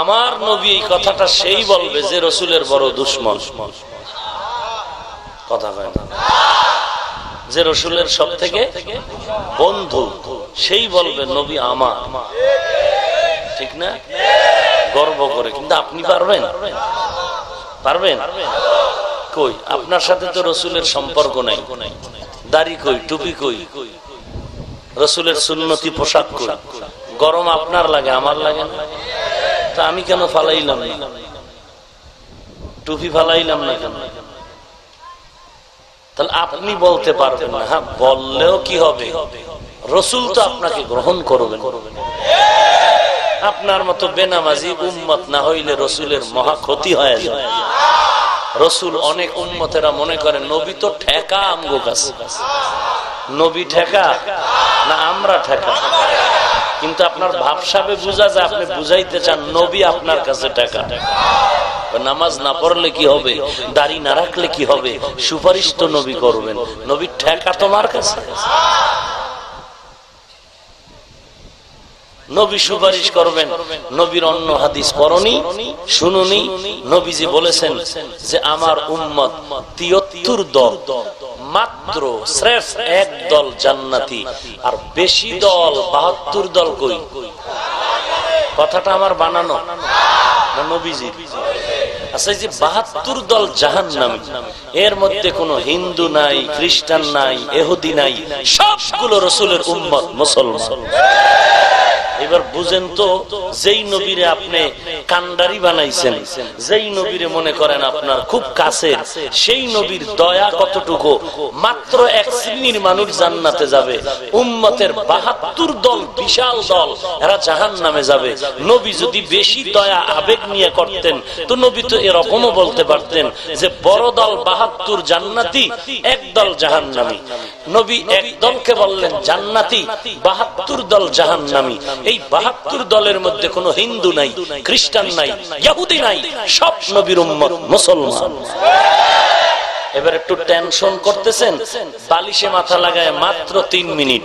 আমার নবী এই কথাটা সেই বলবে যে রসুলের বড় দুশ্মন। কথা কয় না। যে রসুলের সব থেকে বন্ধু, সেই বলবে, নবী আমার। ঠিক না? গর্ব করে। কিন্তু আপনি পারবেন? পারবেন? কই? আপনার সাথে তো রসুলের সম্পর্ক নাই। দাড়ি কই? টুপি কই? রসুলের সুন্নতি পোশাক গরম আপনার লাগে, আমার লাগে না। তা আমি কেন ফালাইলাম না? টুপি ফালাইলাম না কেন? তাহলে আপনি বলতে পারবেন না হ্যাঁ বললেও কি হবে? রসুল তো আপনাকে গ্রহণ করবেন। আপনার মতো বেনামাজি উম্মত না হইলে রসুলের মহা ক্ষতি হয়ে যায়। রসুল অনেক উম্মতেরা মনে করে, নবী তো ঠেকা আমগো কাছে। নবী ঠেকা? না, আমরা ঠেকা? কিন্তু আপনার ভাবসাবে বুঝা যায়, আপনি বুঝাইতে চান, নবী আপনার কাছে ঠেকা নামাজ না পড়লে কি হবে? দাড়ি না রাখলে কি হবে? সুপারিশ তো নবী করবেন। নবীর ঠেকা তোমার কাছে। নবী সুপারিশ করবেন। নবীর অন্য হাদিস পরনি শুনুনি। নবীজি বলেছেন যে, আমার উম্মত তিয়াত্তর দল মাত্র এক দল জান্নাতি, আর বেশি দল বাহাত্তর দল কই? কথাটা আমার বানানো আচ্ছা এহুদি নাই, সবগুলো রসুলের মুসলমান। এবার বুঝেন তো, যেই নবীরে আপনি কান্ডারি বানাইছেন, যেই নবীরে মনে করেন আপনার খুব কাছের, সেই নবীর দয়া কতটুকু? মাত্র এক শ্রেণির মানুষ জান্নাতে যাবে। উম্মতের বাহাত্তর দল বিশাল দল, এরা জাহান নামে যাবে। নবী যদি বেশি দয়া, আবেগ নিয়ে করতেন, তো নবী তো এরকমও বলতে পারতেন যে, বড় দল বাহাত্তর জান্নাতি, এক দল জাহান নামি নবী এক দলকে বললেন, জান্নাতি, বাহাত্তর দল জাহান নামি এই বাহাত্তর দলের মধ্যে কোন হিন্দু নাই, খ্রিস্টান নাই, ইয়াহুদি নাই, সব নবীর উম্মত মুসলমান। এবার একটু টেনশন করতেছেন, বালিশে মাথা লাগায় মাত্র তিন মিনিট।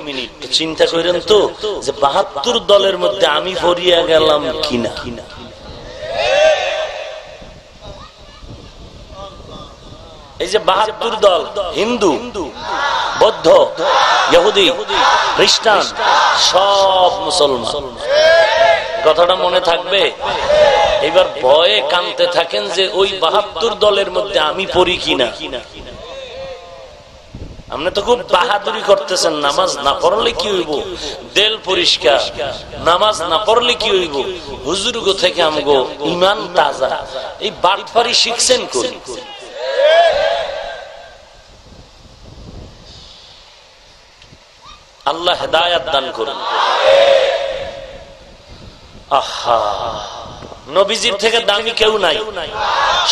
চিন্তা করেন তো যে বাহাত্তর দলের মধ্যে আমি ভরিয়া গেলাম কিনা কিনা। এই যে বাহাত্তর দল, হিন্দু, বৌদ্ধ, ইহুদি, খ্রিস্টান, সব মুসলমান। কথাটা মনে থাকবে? এবার ভয়ে কানতে থাকেন যে ওই বাহাত্তর দলের মধ্যে আমি পড়ি কিনা। আপনি তো খুব বাহাদুরি করতেছেন, নামাজ না পড়লে কি হইব? দেল পরিষ্কার, নামাজ না পড়লে কি হইব? হুজুরগো থেকে আমগো ইমান তাজা। এই বাটফারি শিখছেন করি আল্লাহ হেদায়াত দান করুন। আহা। নবীজির থেকে দামি কেউ নাই।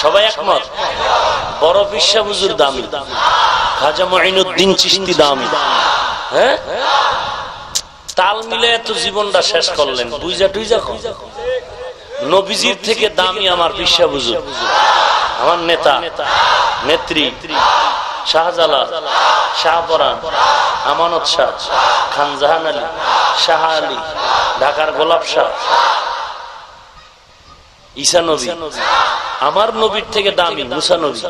সবাই একমত? বড় বিশ্বা বুজুর দামি। খাজা মহিনুদ্দিন চিস্তি দামি। হ্যাঁ? তাল মিলে এত জীবনটা শেষ করলেন। বুঝা টুইজা নবীজির থেকে দামি আমার বিশ্বা বুজুর আমার নেতা, নেত্রী, শাহজালাল, শাহপরান, আমানত শাহ খান জাহান আলী, শাহ আলী, ঢাকার গোলাপ শাহ ঈসা নবী। আমার নবীর থেকে দামি মুসা নবী।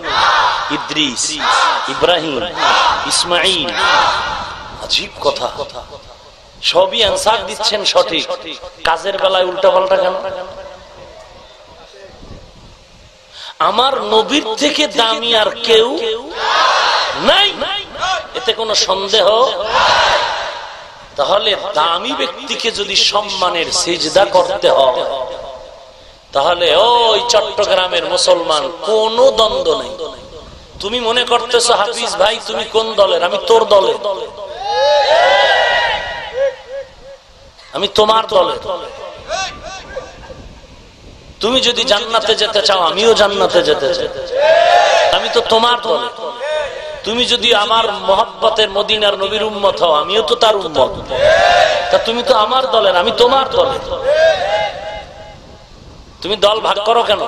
ইদ্রিস, ইব্রাহিম ইসমাইল আজীব কথা। সবই অ্যান্সার দিচ্ছেন সঠিক। কাজের বেলায় উল্টা পাল্টা কেন? আমার নবীর থেকে দামি আর কেউ নাই। এতে কোনো সন্দেহ? তাহলে দামি ব্যক্তিকে যদি সম্মানের সিজদা করতে হয় তাহলে ওই চট্টগ্রামের মুসলমান, কোন দ্বন্দ্ব নেই। তুমি মনে করতেছো, হাফিজ ভাই, তুমি কোন দলের? আমি তোর দলের। আমি তোমার দলের। তুমি যদি জান্নাতে যেতে চাও, আমিও জান্নাতে যেতে চাই। আমি তো তোমার দলে তুমি যদি আমার মহব্বতের মদিনার নবীর উম্মত হও, আমিও তো তার উম্মত। তা তুমি তো আমার দলের, আমি তোমার দলের। তুমি দল ভাগ করো কেন?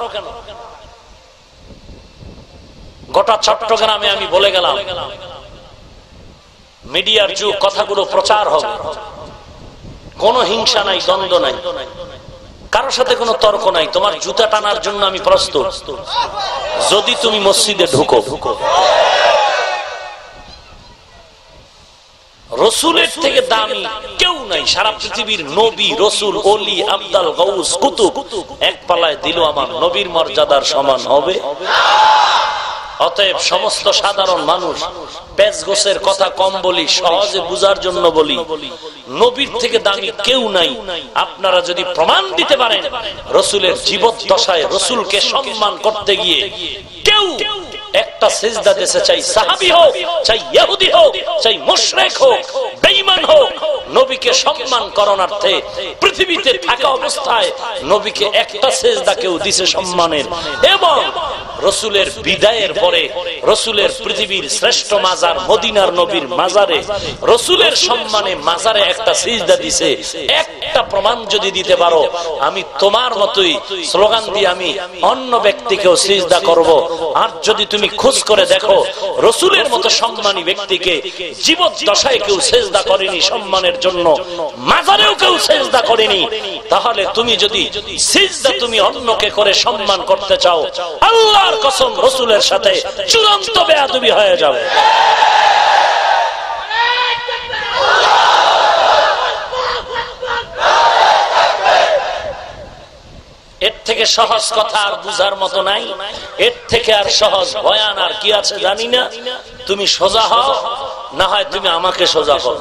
গোটা চট্টগ্রামে আমি বলে গেলাম, মিডিয়ার যুগ, কথাগুলো প্রচার হবে। কোন হিংসা নাই, দ্বন্দ্ব নাই। কারোর সাথে কোনো তর্ক নাই। তোমার জুতা টানার জন্য আমি প্রস্তুত। যদি তুমি মসজিদে ঢুকো রসুলের থেকে দামি কেউ নাই। সারা পৃথিবীর নবী, রসুল অলি আবদাল গৌস কুতুব, এক পালায় দিল আমার নবীর মর্যাদার সমান হবে। অতএব সমস্ত সাধারণ মানুষ পেজ গোসের কথা কম বলি, সহজে বুঝার জন্য বলি, নবীর থেকে দামি কেউ নাই। আপনারা যদি প্রমাণ দিতে পারেন, রসুলের জীবদ্দশায় রসুলকে সম্মান করতে গিয়ে কেউ একটা সেজদা দেশে চাই সাহাবি হোক, চাই ইহুদি হোক, চাই মুশরেক হোক, বেঈমান হোক, নবীকে সম্মান করণার্থে পৃথিবীতে থাকা অবস্থায় নবীকে একটা সেজদা কেউ দিছে সম্মানের। এবং রসুলের বিদায়ের পরে রসুলের পৃথিবীর শ্রেষ্ঠ মাজার, মদিনার নবীর মাজারে রসুলের সম্মানে মাজারে একটা সিজদা দিছে। একটা প্রমাণ যদি দিতে পারো, আমি তোমার মতোই স্লোগান দিয়ে আমি অন্য ব্যক্তিকেও সিজদা করব। আর যদি তুমি খোঁজ করে দেখো, রসুলের মতো সম্মানী ব্যক্তিকে জীবদ্দশায় কেউ সেজদা করেনি সম্মানের জন্য, মাজারেও কেউ সেজদা করেনি। তাহলে তুমি যদি সেজদা তুমি অন্যকে করে সম্মান করতে চাও, আল্লাহর কসম রসুলের সাথে চূড়ান্ত বেয়াদুবি হয়ে যাবে। এর থেকে সহজ কথা আর বুঝার মতো নাই। এর থেকে আর সহজ বয়ান আর কি আছে জানি না। তুমি সোজা হও, না হয় তুমি আমাকে সোজা হও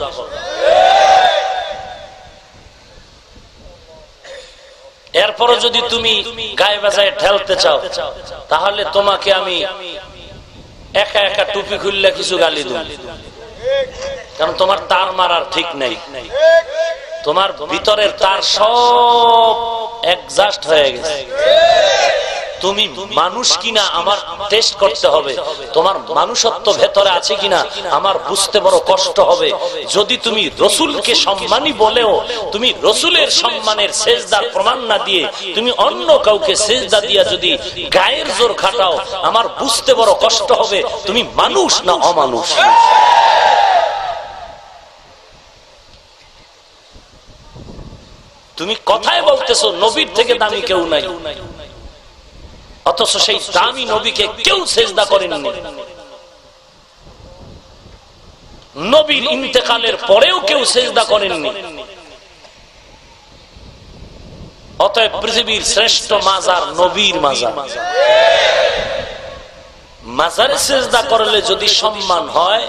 এরপরে যদি তুমি গায়ে বাজায় ঠেলতে চাও, তাহলে তোমাকে আমি একা একা টুপি খুললে কিছু গালি দেব। কারণ তোমার তার মারার ঠিক নেই। তোমার ভিতরের তার সব একজাস্ট হয়ে গেছে। তুমি মানুষ কিনা আমার টেস্ট করতে হবে। তোমার মানুষত্ব ভেতরে আছে কিনা আমার বুঝতে বড় কষ্ট হবে। যদি তুমি রসুলকে সম্মানী বলেও, তুমি রসুলের সম্মানের সেজদার প্রমাণ না দিয়ে, তুমি অন্য কাউকে সেজদা দিয়া যদি গায়ের জোর খাটাও, আমার বুঝতে বড় কষ্ট হবে। তুমি মানুষ না অমানুষ? তুমি কথায় বলতেছো নবীর থেকে দামি কেউ নাই। অথচ সেই দামি নবীকে কেউ চেষ্টা করেননি। নবীর ইন্তেকালের পরেও কেউ চেষ্টা করেননি। অতএব পৃথিবীর শ্রেষ্ঠ মাজার নবীর মাজার। মাজারে। চেষ্টা করলে যদি সম্মান হয়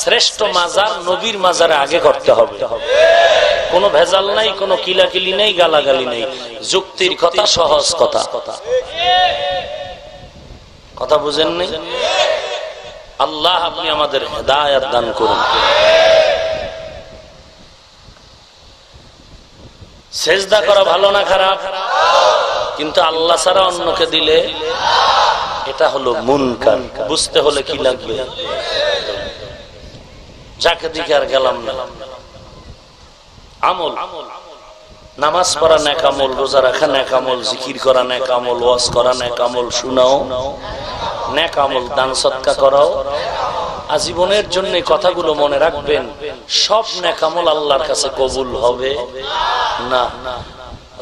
শ্রেষ্ঠ মাজার নবীর মাজারে আগে করতে হবে। কোনো ভেজাল নাই, কোনো কিলাকিলি নেই, গালাগালি নেই। যুক্তির কথা, সহজ কথা। কথা বুঝেন নেই? আল্লাহ আপনি আমাদের হেদায়াত দান করুন। সেজদা করা ভালো না খারাপ? কিন্তু আল্লাহ ছাড়া অন্যকে দিলে এটা হলো মুনকার। বুঝতে হলে কি লাগবে? যাকে দিকে আর গেলাম না। আমল। নামাজ পড়া নেকামল রোজা রাখা নেকামল জিকির করা নেকামল ওয়াজ করা নেক আমল, শোনাও। নেক আমল, দান সৎকা করাও। আজীবনের জন্য কথাগুলো মনে রাখবেন, সব নেকামল আল্লাহর কাছে কবুল হবে না।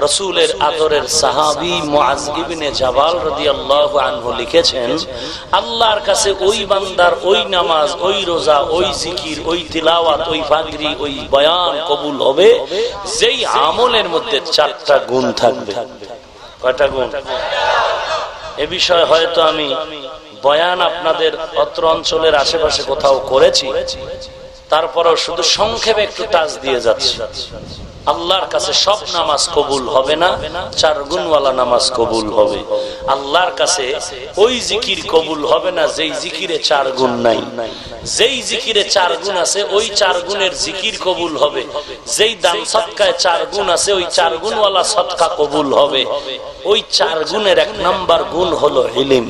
রসুলের আদরের সাহাবি মুআযিবনে জাবাল রাদিয়াল্লাহু আনহু লিখেছেন, আল্লাহর কাছে ওই বান্দার ওই নামাজ, ওই রোজা, ওই জিকির, ওই তিলাওয়াত, ওই ফাগরি ওই বয়ান কবুল হবে, যেই আমলের মধ্যে চারটা গুণ থাকবে। কয়টা গুণ? এ বিষয়ে হয়তো আমি বয়ান আপনাদের অত্র অঞ্চলের আশেপাশে কোথাও করেছি, তারপরও শুধু সংক্ষেপে একটু টাচ দিয়ে যাচ্ছে। আল্লাহর কাছে সব নামাজ কবুল হবে না, চার গুণওয়ালা নামাজ কবুল হবে। আল্লাহর কাছে ওই জিকির কবুল হবে না, যেই জিকিরে চার গুণ নাই। যেই জিকিরে চার গুণ আছে, ওই চার গুণের জিকির কবুল হবে। যেই দান সৎকায় চার গুণ আছে, ওই চার গুণওয়ালা সৎকা কবুল হবে। ওই চার গুণের এক নাম্বার গুণ হলো হিলিম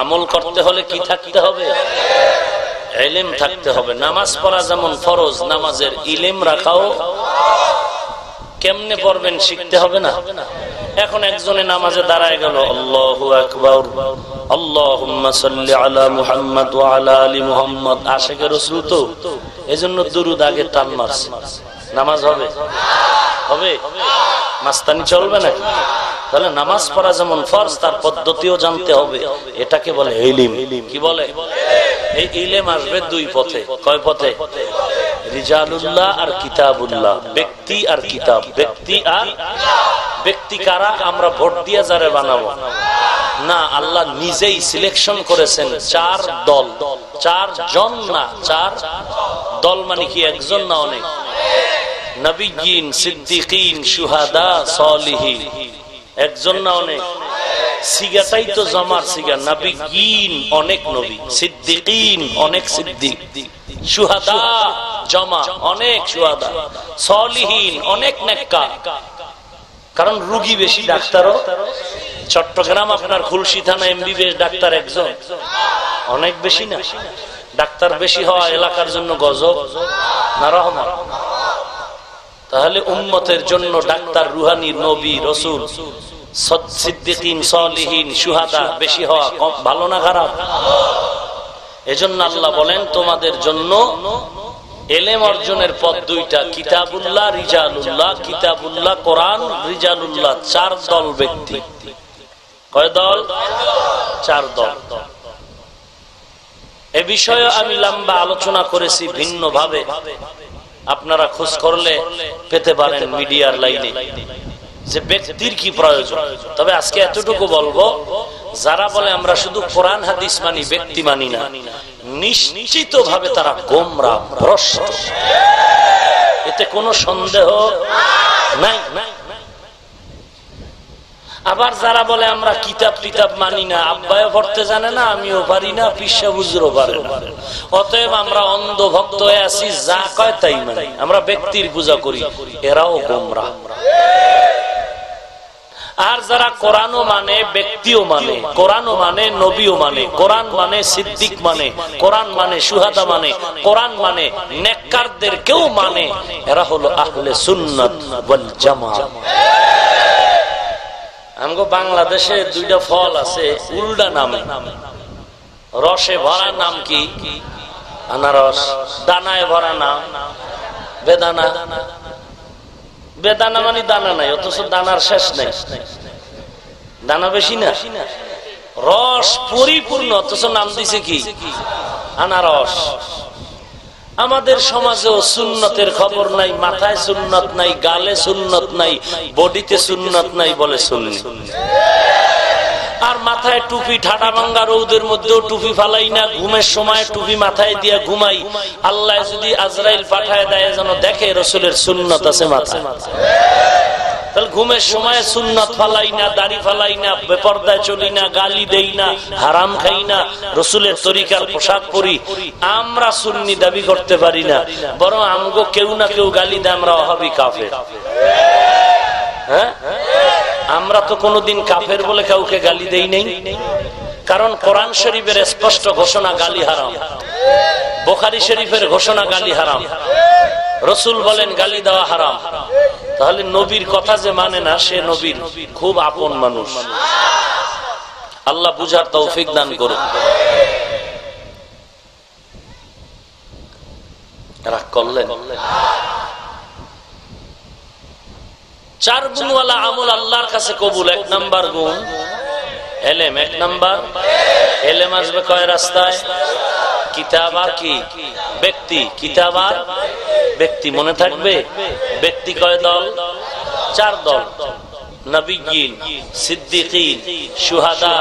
আমল করতে হলে কি থাকতে হবে? এলেম থাকতে হবে। নামাজ পড়া যেমন ফরজ, নামাজের ইলেম রাখাও কেমনে পড়বেন শিখতে হবে না? এখন একজনে নামাজে দাঁড়ায় গেল, আল্লাহ আকবর আল্লাহ আলা আলী মুহাম্মদ। আশেখের রসুল তো, এজন্য দুরুদ আগে টান মারছে। নামাজ হবে। হবে? মাস্তানি চলবে না তাহলে নামাজ পড়া যেমন ফরজ, তার পদ্ধতিও জানতে হবে। এটাকে বলে ইলিম। কি বলে? এই ইলেম আসবে দুই পথে। কয় পথে? রিজালুল্লাহ আর কিতাবুল্লাহ। ব্যক্তি আর কিতাব। ব্যক্তি আর ব্যক্তি কারা? আমরা ভোট দিয়ে যারে বানাবো। না, আল্লাহ নিজেই সিলেকশন করেছেন চার দল। চার জন না, চার দল মানে কি একজন না অনেক? নবীন সিদ্দিকিন, সুহাদা, সলিহীন। একজন না অনেক? সিগাটাই তো জমার সিগা। নবীন অনেক নবী, সিদ্দিকিন অনেক সিদ্দিক। সুহাদা জমা, অনেক সুহাদা। সলিহীন অনেক নেককা। কারণ রুগী বেশি ডাক্তারও। চট্টগ্রাম আপনার খুলশি থানা এমবিবিএস ডাক্তার একজন। অনেক বেশি না। ডাক্তার বেশি হওয়া এলাকার জন্য গজব। না রহমান তাহলে উম্মতের জন্য ডাক্তার, রুহানি, নবী, রসুল বেশি হওয়া এজন্য বলেন, তোমাদের জন্য এলেম অর্জনের পথ দুইটা, কিতাবুল্লাহ কিতাবুল্লাহ চার দল ব্যক্তি। কয় দল? চার দল। এ বিষয়ে আমি লম্বা আলোচনা করেছি ভিন্ন ভাবে আপনারা খোঁজ করলে পেতে পারেন মিডিয়ার লাইনে যে ব্যক্তির কি প্রয়োজন। তবে আজকে এতটুকু বলব, যারা বলে আমরা শুধু কোরআন, হাদিস মানি, ব্যক্তি মানি না নিশ্চিত ভাবে তারা গোমরা এতে কোনো সন্দেহ নাই। আবার যারা বলে, আমরা কিতাব কিতাব মানি না। আব্বায় পড়তে জানে না, আমিও পারি না, পিসা বুঝরও পারে না। অতএব আমরা অন্ধ ভক্ত হয়ে আছি, যা কয় তাই মানি। আমরা ব্যক্তির পূজা করি, এরাও গোমরা। আর যারা কোরআনও মানে ব্যক্তিও মানে কোরআনও মানে নবীও মানে কোরআন মানে সিদ্দিক মানে কোরআন মানে সুহাদা মানে কোরআন মানে নেককারদের কেউ মানে এরা হলো আহলে সুন্নত ওয়াল জামাত। আমগো বাংলাদেশে দুইটা ফল আছে উল্টা নামে। রসে ভরা নাম কি? আনারস। দানায় ভরা নাম। বেদানা। বেদানা মানে দানা নাই, অথচ দানার শেষ নেই। দানা বেশি না? রস পরিপূর্ণ, অথচ নাম দিছে কি? আনারস। আমাদের সমাজেও সুন্নতের খবর নাই, মাথায় সুন্নত নাই, গালে সুন্নত নাই, বডিতে সুন্নত নাই বলে শুননি আর মাথায় টুপি, ঠাটা ভাঙ্গা রৌদের মধ্যেও টুপি ফালাই না। ঘুমের সময় টুপি মাথায় দিয়ে ঘুমাই। আল্লাহ যদি আজরাইল পাঠায় দেয়, যেন দেখে রসুলের সুন্নত আছে মাথায়। ঘুমের সময় সুন্নত ফালাই না, দাড়ি ফালাই না, বেপর্দায় চলি না, গালি দেই না, হারাম খাই না, রসুলের তরিকার পোশাক পরি। আমরা সুন্নি দাবি করতে পারি না। বরং আমগো কেউ না কেউ গালি দেয়, আমরা অহাবি কাফের। হ্যাঁ? আমরা তো কোনোদিন কাফের বলে কাউকে গালি দেই নেই। কারণ কোরআন শরীফের স্পষ্ট ঘোষণা গালি হারাম। বোখারি শরীফের ঘোষণা গালি হারাম। রসুল বলেন গালি দেওয়া হারাম। তাহলে নবীর কথা যে মানে না, সে নবীর। খুব আপন মানুষ। আল্লাহ বুঝার তৌফিক দান করুন। রাগ করলেন? চার গুণওয়ালা আমল আল্লাহর কাছে কবুল, এক নাম্বার গুণ। এলেম, এক নাম্বার। এলেম আসবে কয় রাস্তায়? কিতাব আর কি? ব্যক্তি, কিতাব আর ব্যক্তি। মনে থাকবে? ব্যক্তি কয় দল? চার দল। সুহাদা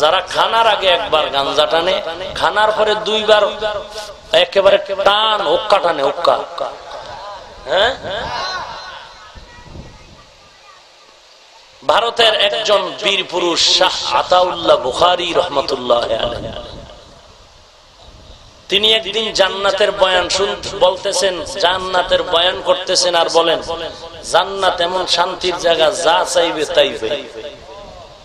যারা খানার আগে একবার গাঞ্জা টানে, খানার পরে দুইবার একেবারে টান ওক্কা টানে ওক্কা হ্যাঁ? ভারতের একজন বীর পুরুষ শাহ আতাউল্লাহ বুখারি রহমতুল্লাহ তিনি একদিন জান্নাতের বয়ান বলতেছেন, জান্নাতের বয়ান করতেছেন আর বলেন, জান্নাত এমন শান্তির জায়গা যা চাইবে তাই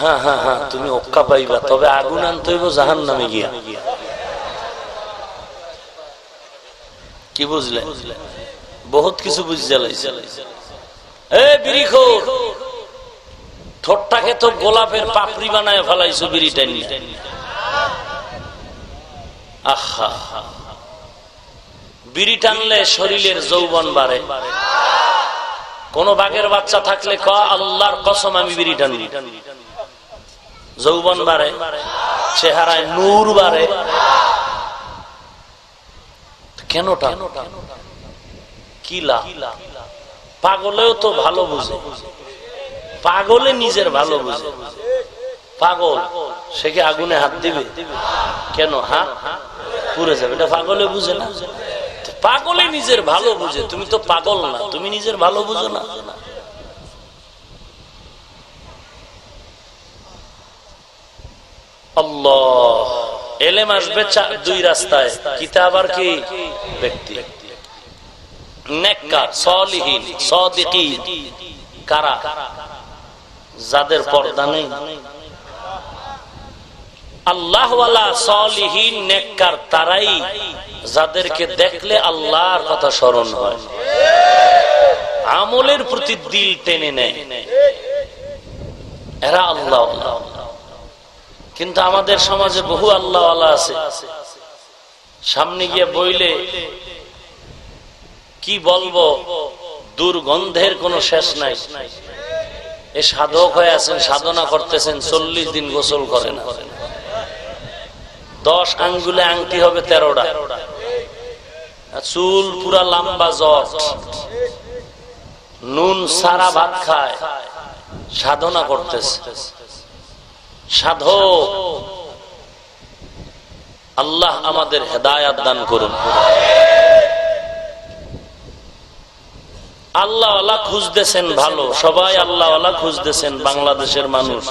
হ্যাঁ হ্যাঁ হ্যাঁ তুমি ওক্কা পাইবা, তবে আগুন আনতে হইব জাহান নামে গিয়া। কি বুঝলে? বহুত কিছু বুঝতে লাইছে। তো গোলাপের পাপড়ি বানায় ফেলাইছো বিড়িটা নিয়ে। আহা। বিড়ি টানলে শরীরের যৌবন বাড়ে। কোন বাঘের বাচ্চা থাকলে ক আল্লাহর কসম, আমি বিড়ি টানি যৌবন বাড়ে, চেহারায় নূর বাড়ে। কেন কিলা? পাগলেও তো ভালো বুঝে। পাগলে নিজের ভালো বুঝে। পাগল, সে কি আগুনে হাত দিবে? কেন? হাত পুড়ে যাবে। এটা পাগলে বুঝে না। পাগলে নিজের ভালো বুঝে। তুমি তো পাগল না, তুমি নিজের ভালো বুঝো না। আল্লাহ। এলেম আসবে দুই রাস্তায়। কিতাব আর কি? ব্যক্তি। কারা? যাদের পর্দা নেই। সলিহীন তারাই যাদেরকে দেখলে আল্লাহর কথা স্মরণ হয়। আমলের প্রতি দিল টেনে নেয়। এরা আল্লাহ। কিন্তু আমাদের সমাজে বহু আল্লাহ আছে। সামনে গিয়ে বইলে কি বলব, দুর্গন্ধের কোনো শেষ নাই। এ সাধক হয়ে আছেন, সাধনা করতেছেন, চল্লিশ দিন গোসল করে না। দশ আঙ্গুলে আংটি হবে তেরোটা। চুল পুরা লম্বা জট। নুন সারা ভাত খায়। সাধনা করতেছে। সাধক। আল্লাহ আমাদের হেদায়াত দান করুন। আল্লাহ খুঁজতেছেন ভালো। সবাই আল্লাহ খুঁজতেছেন, বাংলাদেশের মানুষ।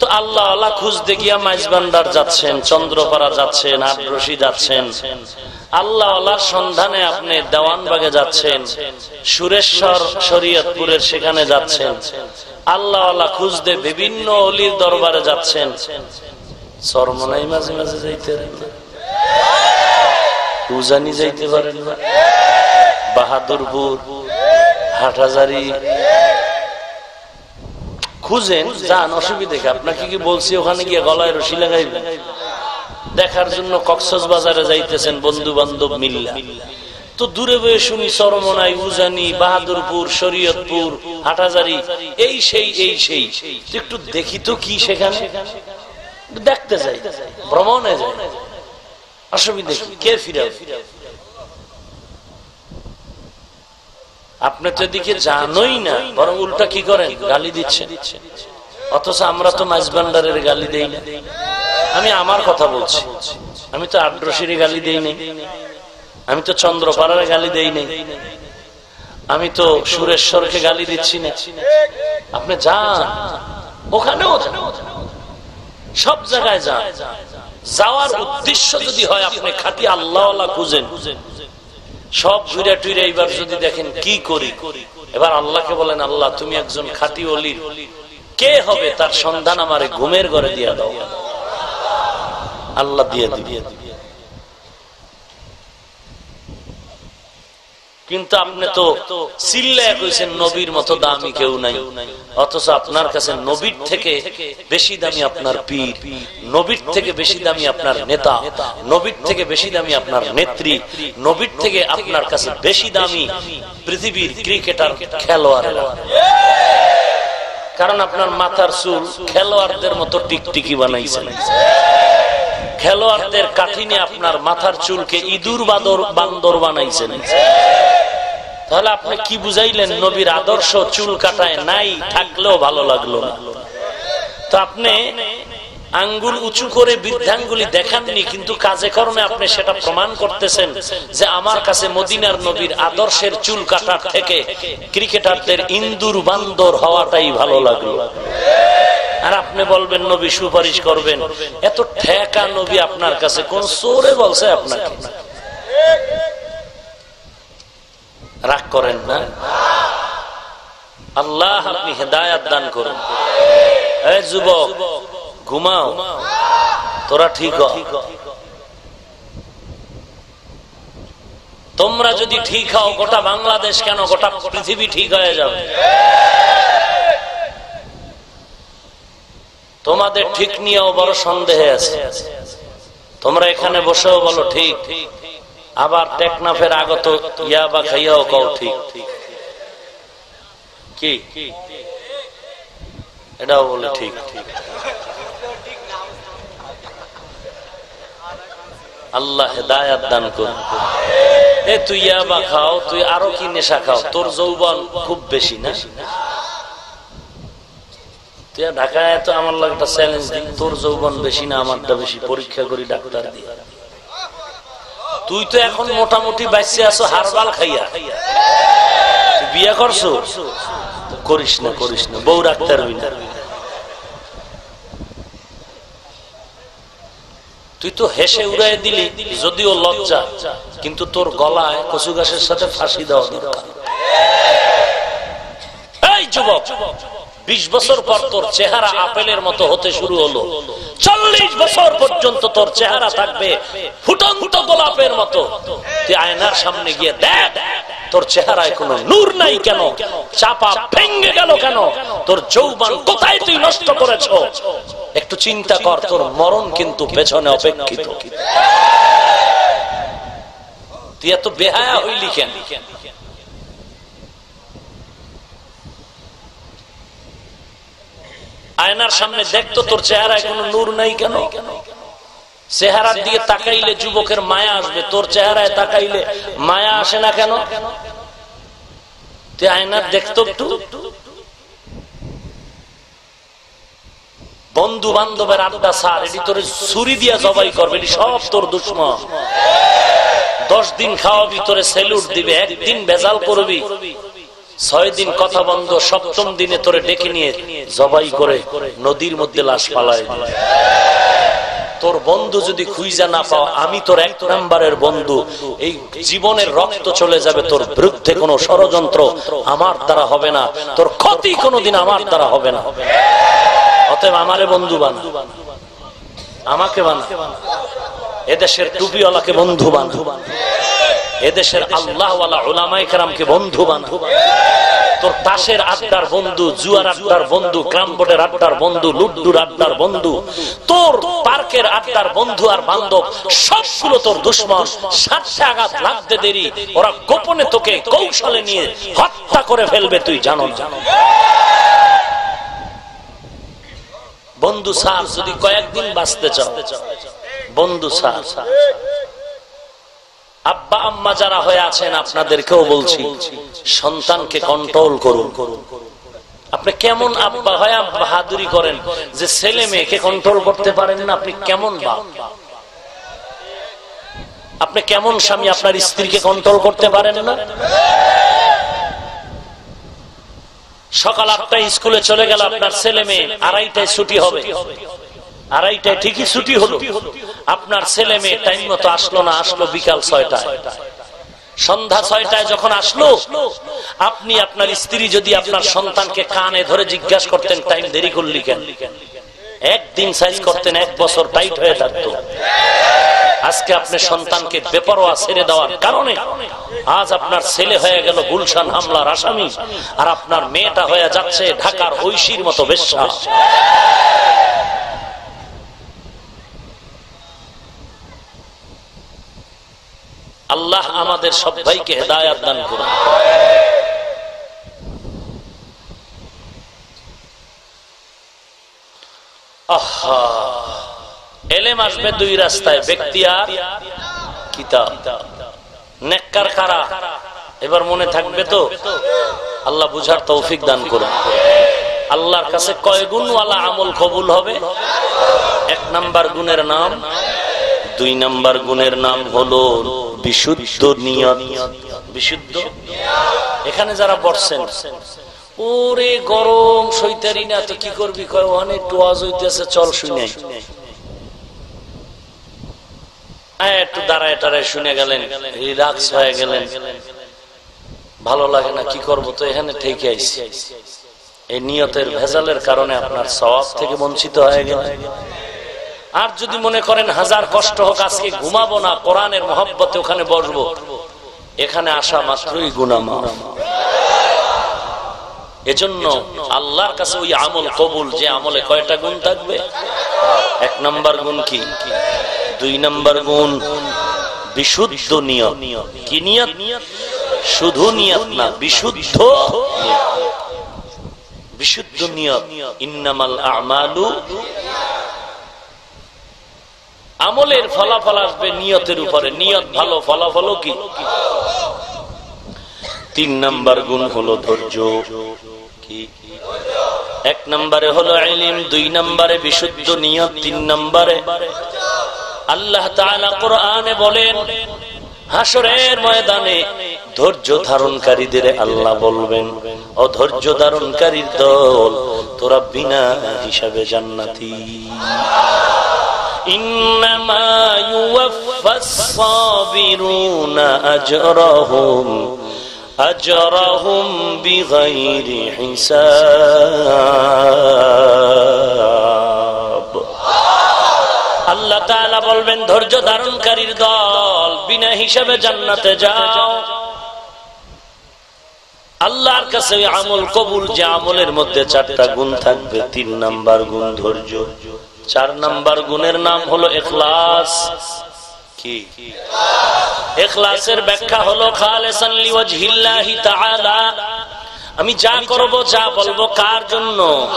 তো আল্লাহ খুঁজতে গিয়া মাইজবান্ডার যাচ্ছেন, চন্দ্রপাড়া যাচ্ছেন আটরশি যাচ্ছেন। আল্লাহ সন্ধানে আপনি দেওয়ানবাগে যাচ্ছেন, সুরেশ্বর শরীয়তপুরের সেখানে যাচ্ছেন। আল্লাহ খুঁজতে বিভিন্ন অলির দরবারে যাচ্ছেন। চরমনাই মাঝে মাঝে যাইতে উজানি যাইতে পারেন না। বাহাদুরপুর, হাটহাজারি। খুঁজেন, যান, অসুবিধে আপনাকে কি বলছি, ওখানে গিয়ে গলায় রশি লাগাইবেন? দেখার জন্য কক্সস বাজারে যাইতেছেন বন্ধু বান্ধব মিল্লা। তো দূরে বয়ে শুনি চরমনাই উজানি, বাহাদুরপুর, শরীয়তপুর হাটাজারি এই সেই এই সেই। একটু দেখি তো কি সেখানে? দেখতে যাই, ভ্রমণে যাই। কে? আপনি তো এদিকে জানোই না, বরং উল্টা কি করেন? গালি দিচ্ছে অথচ আমরা তো মাছ গালি দেই না। আমি আমার কথা বলছি। আমি তো আড্রসির গালি দেই নেই। আমি তো চন্দ্রপাড়ার গালি দেই নেই। আমি তো সুরেশ্বরকে গালি দিচ্ছি না। আপনি যান। ওখানেও সব জায়গায় যান। যাওয়ার উদ্দেশ্য যদি হয়, আপনি খাটি আল্লাহ খুঁজেন। সব ঘুরে টুইরে এইবার যদি দেখেন কি করি। এবার আল্লাহকে বলেন, আল্লাহ, তুমি একজন খাটি অলির কে হবে? তার সন্ধান আমার ঘুমের ঘরে দিয়ে দাও। আল্লাহ দিয়ে দিয়ে কিন্তু আপনি তো চিল্লায় কইছেন নবীর মতো দামি কেউ নাই। অথচ আপনার কাছে নবীর থেকে বেশি দামি আপনার পীর, নবীর থেকে বেশি দামি আপনার নেতা, নবীর থেকে বেশি দামি আপনার নেত্রী, নবীর থেকে আপনার কাছে বেশি দামি পৃথিবীর ক্রিকেটার খেলোয়াড় কারণ আপনার মাথার চুল খেলোয়াড়দের মতো টিকটিকি বানাইছেন খেলোয়াড়দের কাঠিনে আপনার মাথার চুলকে ইঁদুর বাদর বান্দর বানাইছেন। তাহলে আপনি কি বুঝাইলেন? নবীর আদর্শ চুল কাটায় নাই, থাকলেও ভালো লাগল না। তো আপনি আঙ্গুল উঁচু করে বৃদ্ধাঙ্গুলি দেখাননি, কিন্তু কাজে কর্মে আপনি সেটা প্রমাণ করতেছেন যে আমার কাছে মদিনার নবীর আদর্শের চুল কাটার থেকে ক্রিকেটারদের ইন্দুর বান্দর হওয়াটাই ভালো লাগল। আর আপনি বলবেন, নবী সুপারিশ করবেন। এত ঠেকা নবী আপনার কাছে, কোন সোরে বলছে আপনাকে? রাগ করেন না? আল্লাহ আপনি হেদায়াত দান করুন। যুবক, ঘুমাও। তোরা ঠিক তোমরা যদি ঠিক হও, গোটা বাংলাদেশ কেন, গোটা পৃথিবী ঠিক হয়ে যাবে? তোমাদের ঠিক নিয়েও বড় সন্দেহে আছে। তোমরা এখানে বসেও বলো, ঠিক। আবার টেকনাফের আগত, ইয়া বা খাইয়াও কও, ঠিক। কি? এটাও বলে, ঠিক। আল্লাহ হেদায়াত দান করুন। এ, তুই ইয়াবা খাও, তুই আরও কি নেশা খাও? তোর যৌবন খুব বেশি না? তুই ঢাকায় তো আমার লাগে একটা চ্যালেঞ্জ দিন তোর যৌবন বেশি না, আমারটা বেশি। পরীক্ষা করি, ডাক্তার দিয়ে। তুই তো এখন মোটামুটি বাইসে আছো হারবাল খাইয়া। বিয়ে করছ? করিস না করিস না। বউ তুই তো হেসে উড়াই দিলি, যদিও লজ্জা, কিন্তু তোর গলায় কচু গাছের সাথে ফাঁসি দেওয়া দরকার। এই যুবক! বিশ বছর পর তোর চেহারা আপেলের মতো হতে শুরু হলো। চল্লিশ বছর পর্যন্ত তোর চেহারা থাকবে ফুটন্ত গোলাপের মতো। তুই আয়নার সামনে গিয়ে দেখ, তোর চেহারায় কোনো নূর নাই কেন? চাপা ভেঙ্গে গেল কেন? তোর যৌবন কোথায় তুই নষ্ট করেছ? একটু চিন্তা কর, তোর মরণ কিন্তু পেছনে অপেক্ষিত। তুই এত বেহায়া হইলি কেন? আয়নার সামনে দেখতো তোর চেহারায় কোনো নূর নাই কেন? চেহারার দিয়ে তাকাইলে যুবকের মায়া আসবে, তোর চেহারায় তাকাইলে মায়া আসে না কেন? তুই আয়নার দেখতো একটু। বন্ধু বান্ধবের আড্ডা সার, এটি তোর ছুরি দিয়া জবাই করবে, এটি সব তোর দুশ্মন। দশ দিন খাওয়াবি, তোরে সেলুট দিবে, একদিন বেজাল করবি। ছয় দিন কথা বন্ধ, সপ্তম দিনে তোরে ডেকে নিয়ে জবাই করে নদীর মধ্যে লাশ পালায়। তোর বন্ধু যদি খুঁজা না পাও আমি তোর এক নাম্বারের বন্ধু। এই জীবনের রক্ত চলে যাবে তোর বিরুদ্ধে কোনো ষড়যন্ত্র আমার দ্বারা হবে না। তোর ক্ষতি কোনোদিন আমার দ্বারা হবে না। অতএব আমারে বন্ধু বানা। আমাকে বানা। এদেশের টুপিওয়ালাকে বন্ধু বানা। এদেশের আল্লাহ ওলামাই বন্ধু বানা। তোর তাসের আড্ডার বন্ধু, জুয়ার আড্ডার বন্ধু ক্রামবোর্ডের আড্ডার বন্ধু, লুড্ডুর আড্ডার বন্ধু, তোর পার্কের আড্ডার বন্ধু আর বান্ধব, সবগুলো তোর দুশ্মন। সাতটা আঘাত লাগতে দেরি, ওরা গোপনে তোকে কৌশলে নিয়ে হত্যা করে ফেলবে, তুই জানো জানো বন্ধু সার যদি কয়েকদিন বাঁচতে চাও, বন্ধু সার আব্বা, আম্মা যারা হয়ে আছেন, আপনাদেরকেও বলছি, সন্তানকে কন্ট্রোল করুন। আপনি কেমন আব্বা হয় বাহাদুরি করেন? যে ছেলে মেয়েকে কন্ট্রোল করতে পারেন না, আপনি কেমন বাপ? আপনি কেমন স্বামী, আপনার স্ত্রীকে কন্ট্রোল করতে পারেন না? সকাল আটটায় স্কুলে চলে গেল আপনার ছেলে মেয়ে, আড়াইটায় ছুটি হবে। আড়াইটায় ঠিকই ছুটি হলো। আপনার ছেলে মেয়ে টাইম মতো আসলো না, আসলো বিকাল ছয়টায়। সন্ধ্যা ছয়টায় যখন আসলো, আপনি আপনার স্ত্রী যদি আপনার সন্তানকে কানে ধরে জিজ্ঞাসা করতেন টাইম দেরি করলি কেন? একদিন সাইজ করতেন, এক বছর টাইট হয়ে থাকতো। আজকে আপনি সন্তানকে বেপরোয়া ছেড়ে দেওয়ার কারণে আজ আপনার ছেলে হয়ে গেল গুলশান হামলার আসামি, আর আপনার মেয়েটা হয়ে যাচ্ছে ঢাকার ঐশীর মতো বেশ্যা। আল্লাহ আমাদের সবাইকে হেদায়াত দান করুন। এলেম আসবে দুই রাস্তায় ব্যক্তি আর কিতাব কারা এবার মনে থাকবে তো? আল্লাহ বুঝার তৌফিক দান করুন। আল্লাহর কাছে কয় গুণওয়ালা আমল কবুল হবে? এক নাম্বার গুণের নাম, দুই নাম্বার গুণের নাম হলো বিশুদ্ধ নিয়ত। বিশুদ্ধ? এখানে যারা বসছেন, ওরে গরম সইতারি না, তো কি করবি? অনেক টোয়াজ হইতেছে, চল শুনে। একটু দাঁড়ায় টাড়ায় শুনে গেলেন রিলাক্স হয়ে গেলেন। ভালো লাগে না, কি করব? তো এখানে ঠেকে আইসি এই নিয়তের ভেজালের কারণে আপনার সওয়াব থেকে বঞ্চিত হয়ে গেল আর যদি মনে করেন হাজার কষ্ট হোক, আজকে ঘুমাবো না, কোরআনের মহব্বতে ওখানে বসবো, এখানে আসা মাত্রই গুনামা এজন্য আল্লাহর কাছে ওই আমল কবুল, যে আমলে কয়টা গুণ থাকবে? এক নম্বর গুণ কি? দুই নম্বর গুণ, বিশুদ্ধ নিয়ত। কি নিয়ত? শুধু নিয়ত না, বিশুদ্ধ বিশুদ্ধ নিয়ত, ইন্নামাল আমালু আমলের ফলাফল আসবে নিয়তের উপরে। নিয়ত ভালো ফলাফল কি? তিন নাম্বার গুণ হলো ধৈর্য। এক নম্বরে হলো আইলিম দুই নম্বরে বিশুদ্ধ নিয়ত, তিন নম্বরে আল্লাহ কোরআনে বলেন হাসরের ময়দানে ধৈর্য ধারণকারীদের আল্লাহ বলবেন, অধৈর্য ধারণকারীর দল তোরা বিনা হিসাবে জান্নাতি। إنما يوفى الصابرون أجرهم أجرهم بغير حساب আল্লাহ তাআলা বলবেন ধৈর্য ধারণকারীর দল বিনা হিসাবে জান্নাতে যাও আল্লাহর কাছে আমল কবুল যে আমলের মধ্যে চারটা গুণ থাকবে তিন নাম্বার গুণ ধৈর্য চার নাম্বার গুণের নাম হলো এখলাস। কি? এখলাসের ব্যাখ্যা হলো আমি যা করব, যা বলব, কার জন্য?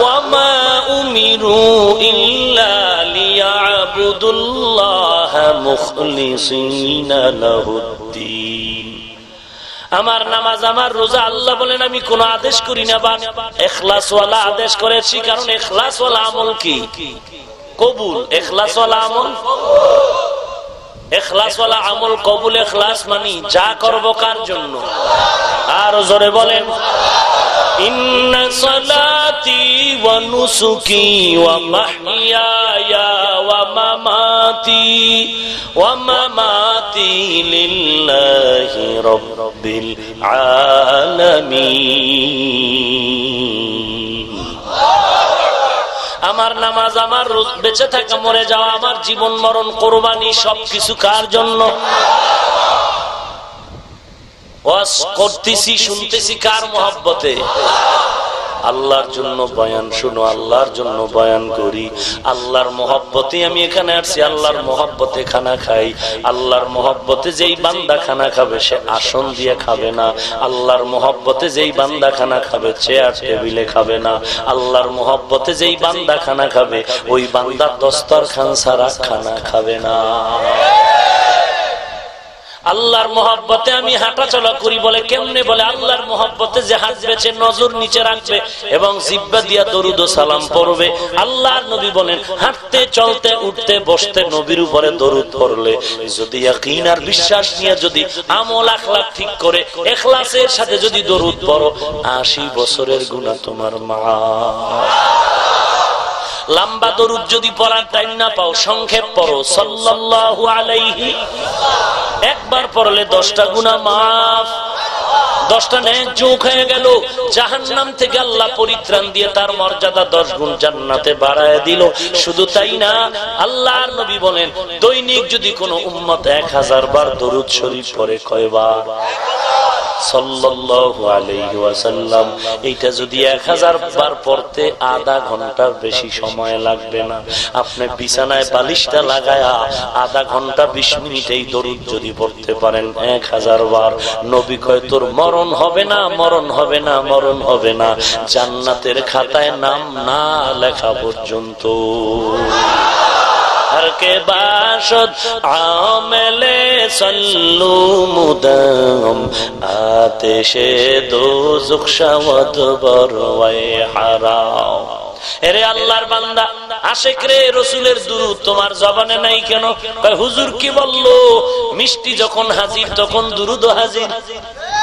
ওয়ামা উমিরু ইল্লা আমার নামাজ, আমার রোজা, আল্লাহ বলেন, আমি কোন আদেশ করি না বা এখলাসওয়ালা আদেশ করেছি কারণ এখলাসওয়ালা আমল কি? কবুল। এখলাসওয়ালা আমল? এখলাসওয়ালা আমল, কবুল, এখলাস মানি যা করব কার জন্য? আর জোরে বলেন। إن صلاتي ونسكي ومحياي ومماتي ومماتي لله رب العالمين আমার নামাজ আমার বেঁচে থাকা মরে যাওয়া আমার জীবন মরণ কোরবানি সবকিছু কার জন্য করতেছি, শুনতেছি কার মহব্বতে? আল্লাহর জন্য বয়ান শুনো, আল্লাহর জন্য বয়ান করি। আল্লাহর মহব্বতে আমি এখানে আসছি, আল্লাহর মহব্বতে খানা খাই। আল্লাহর মহব্বতে যেই বান্দা খানা খাবে, সে আসন দিয়ে খাবে না। আল্লাহর মহব্বতে যেই বান্দা খানা খাবে, চেয়ার টেবিলে খাবে না। আল্লাহর মহব্বতে যেই বান্দা খানা খাবে, ওই বান্দার দস্তর খান ছাড়া খানা খাবে না। আল্লাহর মহব্বতে আমি হাঁটা চলা করি বলে কেমনে বলে? আল্লাহর মহব্বতে যে হাত বেছে নজর নিচে রাখবে এবং জিব্বা দিয়া দরুদ সালাম পড়বে। আল্লাহর নবী বলেন, হাঁটতে, চলতে, উঠতে, বসতে নবীর উপরে দরুদ পড়লে যদি আর বিশ্বাস নিয়ে যদি আমল, আখলাখ ঠিক করে, এখলাসের সাথে যদি দরুদ পড়ো, আশি বছরের গুণা তোমার মা। লম্বা দরুদ যদি পড়ার টাইম না পাও, সংক্ষেপ পড়ো। সাল্লাল্লাহু আলাইহি। একবার পড়লে দশটা গুণা মাফ। দশটা নেয় চোখ হয়ে গেল। জাহান নাম থেকে আল্লাহ পরিত্রাণ দিয়ে তার মর্যাদা দশ গুণ জান্নাতে বাড়ায় দিল। শুধু তাই না, আল্লাহর নবী বলেন, দৈনিক যদি কোনো উম্মত এক হাজার বার দরুদ শরীফ পরে কয়বার? এইটা যদি এক হাজার বার পড়তে আধা ঘণ্টার বেশি সময় লাগবে না। আপনি বিছানায় বালিশটা লাগায়া আধা ঘণ্টা বিশ মিনিটেই দরুদ যদি পড়তে পারেন এক হাজার বার। নবী কয়, তোর মরণ হবে না, মরণ হবে না, মরণ হবে না। জান্নাতের খাতায় নাম না লেখা পর্যন্ত। এরে আল্লাহর বান্দা, আশেক রে রসুলের দুরু তোমার জবানে নাই কেন? হুজুর কি বলল? মিষ্টি যখন হাজির, তখন দুরুদ হাজির।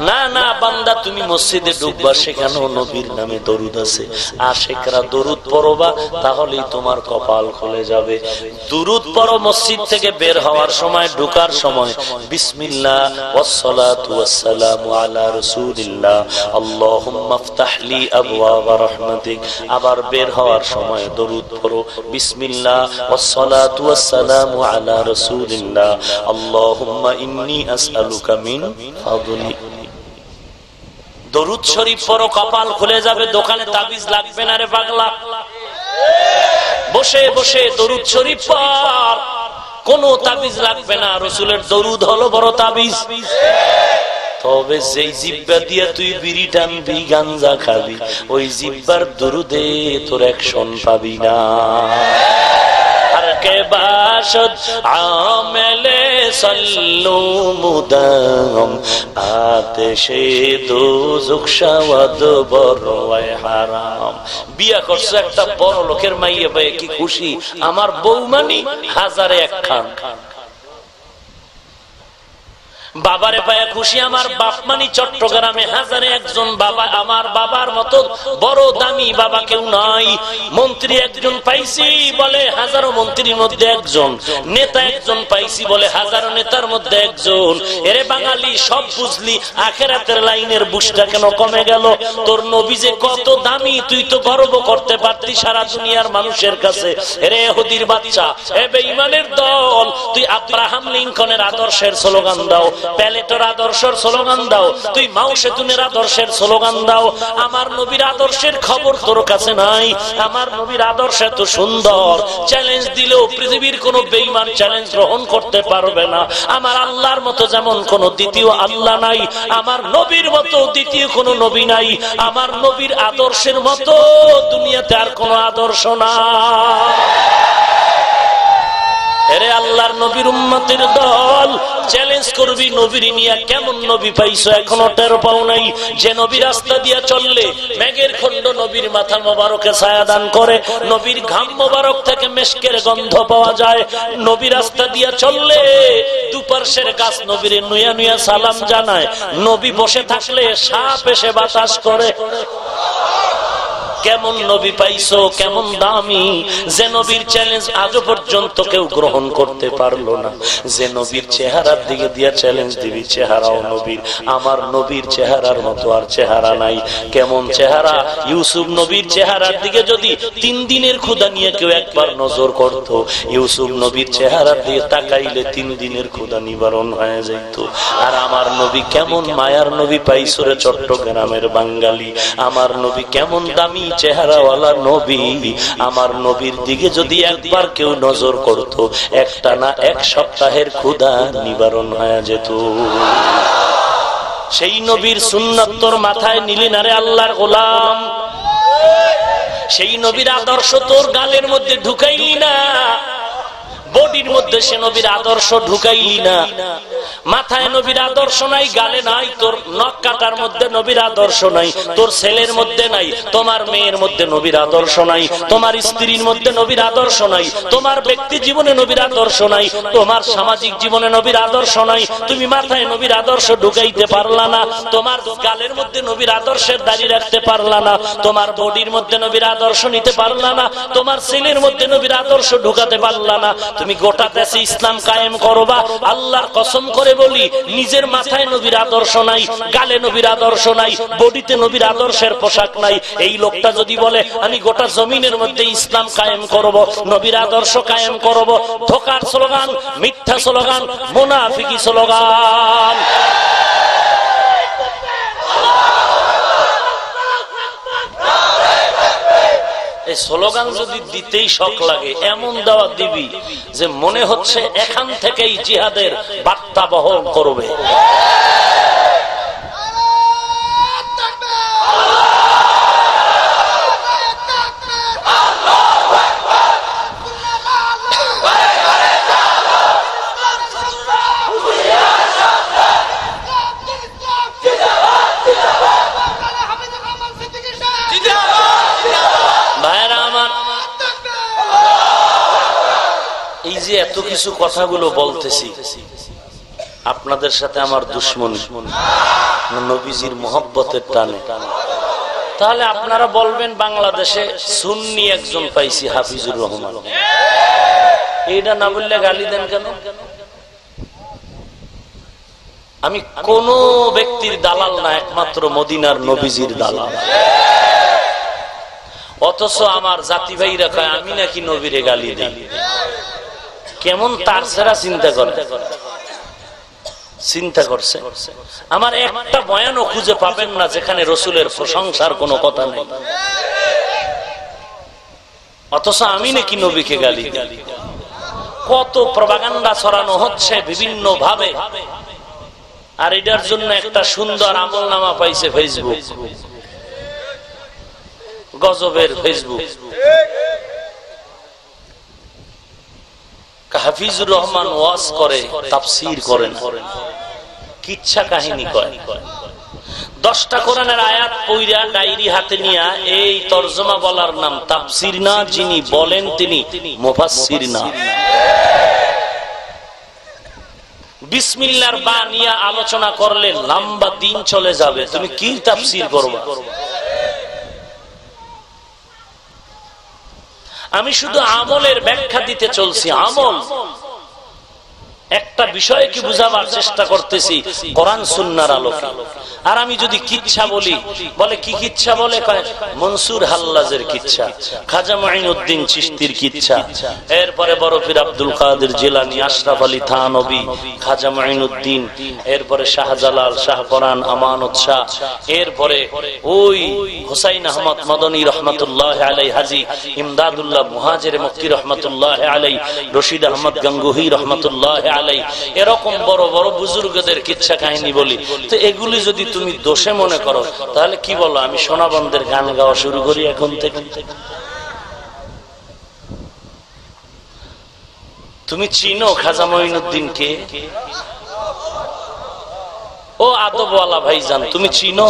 না না, বান্দা, তুমি মসজিদে ডুববা সেখানেও নবীর নামে দরুদ আছে। আশেকরা দরুদ পড়বা, তাহলেই তোমার কপাল খুলে যাবে। দুরুদ পড়ো মসজিদ থেকে বের হওয়ার সময়, ঢুকার সময়। বিসমিল্লাহ আবার বের হওয়ার সময় দরুদ পড়ো। বিসমিল্লাহ, ওয়াসসালাতু ওয়াসসালামু আলা রাসূলিল্লাহ। আল্লাহুম্মা দরুদ শরীফ পড়ো কপাল খুলে যাবে, দোকানে তাবিজ লাগবে না রে পাগলা। বসে বসে দরুদ শরীফ পর কোন তাবিজ লাগবে না, রসুলের দরুদ হলো বড় তাবিজ। তবে যেই জিব্বা দিয়ে তুই বিড়ি টানবি, গাঞ্জা খাবি, ওই জিব্বার দরুদে তোর একশন পাবি না। কে বাসদ আমলে সল্লু মুদাম আতেশে দোজক সাওয়াদ বড় হারাম বিয়া করছে একটা বড় লোকের মাইয়া ভাই কি খুশি? আমার বৌমানি হাজারে এক খান। বাবারে পায়ে খুশি আমার বাপ মানি চট্টগ্রামে হাজারে একজন বাবা, আমার বাবার মতো বড় দামি বাবা কেউ নাই। মন্ত্রী একজন পাইছি বলে হাজারো মন্ত্রীর মধ্যে একজন, নেতা একজন পাইছি বলে হাজারো নেতার মধ্যে একজন। এরে বাঙালি, সব বুঝলি, আখেরাতের লাইনের বুসটা কেন কমে গেল? তোর নবী যে কত দামি, তুই তো গর্ব করতে পারতি সারা দুনিয়ার মানুষের কাছে। এরে হদির বাচ্চা, এ বেঈমানের দল, তুই আব্রাহাম লিঙ্কনের আদর্শের স্লোগান দাও। প্যালেটের আদর্শের স্লোগান দাও। তুই মাও সেতুনের আদর্শের স্লোগান দাও। আমার নবীর আদর্শের খবর তোর কাছে নাই। আমার নবীর আদর্শ এত সুন্দর। চ্যালেঞ্জ দিলেও পৃথিবীর কোন বেইমান চ্যালেঞ্জ গ্রহণ করতে পারবে না। আমার আল্লাহর মতো যেমন কোন দ্বিতীয় আল্লাহ নাই, আমার নবীর মতো দ্বিতীয় কোন নবী নাই। আমার নবীর আদর্শের মতো দুনিয়াতে আর কোন আদর্শ না এরে আল্লাহর নবীর উম্মতের দল চ্যালেঞ্জ করবি নবীর নিয়ে কেমন নবী পাইছো? এখনও টের পাও নাই। যে নবী রাস্তা দিয়া চললে, মেঘের খন্ড নবীর মাথা মোবারকে ছায়া দান করে। নবীর ঘাম মোবারক থেকে মেশকের গন্ধ পাওয়া যায়। নবী রাস্তা দিয়া চললে, দুপার্শ্বের গাছ নবীর নুয়া নুয়া সালাম জানায়। নবী বসে থাকলে সাপ এসে বাতাস করে। কেমন নবী পাইছো, কেমন দামি? যে নবীর চ্যালেঞ্জ আজও পর্যন্ত কেউ গ্রহণ করতে পারল না। যে নবীর চেহারার দিকে দিয়া চ্যালেঞ্জ দিবি, চেহারাও নবীর। আমার নবীর চেহারার মতো আর চেহারা নাই। কেমন চেহারা? ইউসুফ নবীর চেহারার দিকে যদি তিন দিনের ক্ষুদা নিয়ে কেউ একবার নজর করত, ইউসুফ নবীর চেহারার দিকে তাকাইলে তিন দিনের ক্ষুদা নিবারণ হয়ে যেত আর আমার নবী কেমন মায়ার নবী পাইছরে চট্টগ্রামের বাঙালি? আমার নবী কেমন দামি? চেহারাওয়ালা নবী, আমার নবীর দিকে যদি একবার কেউ নজর করত একটা না এক সপ্তাহের ক্ষুদা নিবারণ হয়ে যেত। সেই নবীর সুন্নাত্তর তোর মাথায় নিলি না রে আল্লাহর গোলাম? সেই নবীর আদর্শ তোর গালের মধ্যে ঢুকাইলি না? বডির মধ্যে সে নবীর আদর্শ ঢুকাইলি না মাথায় নবীর আদর্শ নাই গালে নাই তোর নখ কাটার মধ্যে নবীর আদর্শ নাই তোর ছেলের মধ্যে নাই তোমার মেয়ের মধ্যে নবীর আদর্শ নাই তোমার স্ত্রীর মধ্যে নবীর আদর্শ নাই তোমার ব্যক্তি জীবনে নবীর আদর্শ নাই তোমার সামাজিক জীবনে নবীর আদর্শ নাই তুমি মাথায় নবীর আদর্শ ঢুকাইতে পারলা না তোমার গালের মধ্যে নবীর আদর্শের দাঁড়িয়ে রাখতে পারলা না তোমার বডির মধ্যে নবীর আদর্শ নিতে পারলা না তোমার ছেলের মধ্যে নবীর আদর্শ ঢুকাতে পারলা না তুমি গোটা দেশে ইসলাম কায়েম করবা। আল্লাহর কসম করে বলি, নিজের মাথায় নবীর আদর্শ নাই, গালে নবীর আদর্শ নাই, বডিতে নবীর আদর্শের পোশাক নাই। এই লোকটা যদি বলে, আমি গোটা জমিনের মধ্যে ইসলাম কায়েম করব, নবীর আদর্শ কায়েম করব, ধোকার স্লোগান, মিথ্যা স্লোগান, মোনাফিকি স্লোগান। এই স্লোগান যদি দিতেই শখ লাগে, এমন দেওয়া দিবি যে মনে হচ্ছে এখান থেকেই জিহাদের বার্তা বহন করবে। যে এত কিছু কথাগুলো বলতেছি, আপনাদের সাথে আমার দুশ্মন মোহব্বতের টানে। তাহলে আপনারা বলবেন বাংলাদেশে সুন্নি একজন পাইছি, হাফিজুর রহমান। এইটা না বললে গালি দেন কেন? আমি কোন ব্যক্তির দালাল না, একমাত্র মদিনার নবীজির দালাল। অথচ আমার জাতি ভাইরা কয়, আমি নাকি নবীরে গালি দিই। কেমন তার ছাড়া চিন্তা করে? চিন্তা করছে। আমার একটা বয়ানও খুঁজে পাবেন না যেখানে রসুলের প্রশংসার কোনো কথা নেই। অথচ আমি নাকি নবীকে গালি কত প্রবাগান্ডা ছড়ানো হচ্ছে বিভিন্ন ভাবে আর এটার জন্য একটা সুন্দর আমল নামা পাইছে ফেসবুক গজবের ফেসবুক হাফিজুর রহমান ওয়াজ করে, তাফসির করেন। কিচ্ছা কাহিনী করে দশটা কোরআনের আয়াত পইরা ডায়েরি হাতে নিয়া এই তর্জমা বলার নাম তাফসির না, যিনি বলেন তিনি মুফাসসির না। বিসমিল্লার বা নিয়ে আলোচনা করলে লম্বা দিন চলে যাবে। তুমি কি তাফসির করবা? আমি শুধু আমলের ব্যাখ্যা দিতে চলছি আমল। একটা বিষয় কি বুঝাবার চেষ্টা করতেছি, কোরআন, সুন্নার আলোকে। আর আমি যদি কিচ্ছা বলি, বলে কি কিচ্ছা বলে? মনসুর হাল্লাজের কিচ্ছা, খাজা মাইনুদ্দিন চিস্তির কিচ্ছা। এরপরে বরফির আব্দুল কাদের জেলানি, আশরাফ আলী থানবী, খাজা মাইনুদ্দিন এরপরে শাহজালাল শাহপরান আমানত শাহ, এরপরে ওই হুসাইন আহমদ মদনী রহমতুল্লাহ আলাই হাজি, ইমদাদুল্লাহ মুহাজের মুক্তি রহমতুল্লাহ আলাই রশিদ আহমদ গঙ্গুহি রহমতুল্লাহ আলাই এরকম বড় বড় বুজুর্গদের কিচ্ছা কাহিনী বলি। তো এগুলি যদি তুমি দোষে মনে করো, তাহলে কি বলো, আমি সোনাবন্ধের গান গাওয়া শুরু করি এখন থেকে। তুমি চিনো খাজা মঈনুদ্দিনকে ও আদবওয়ালা ভাইজান, তুমি চিনো?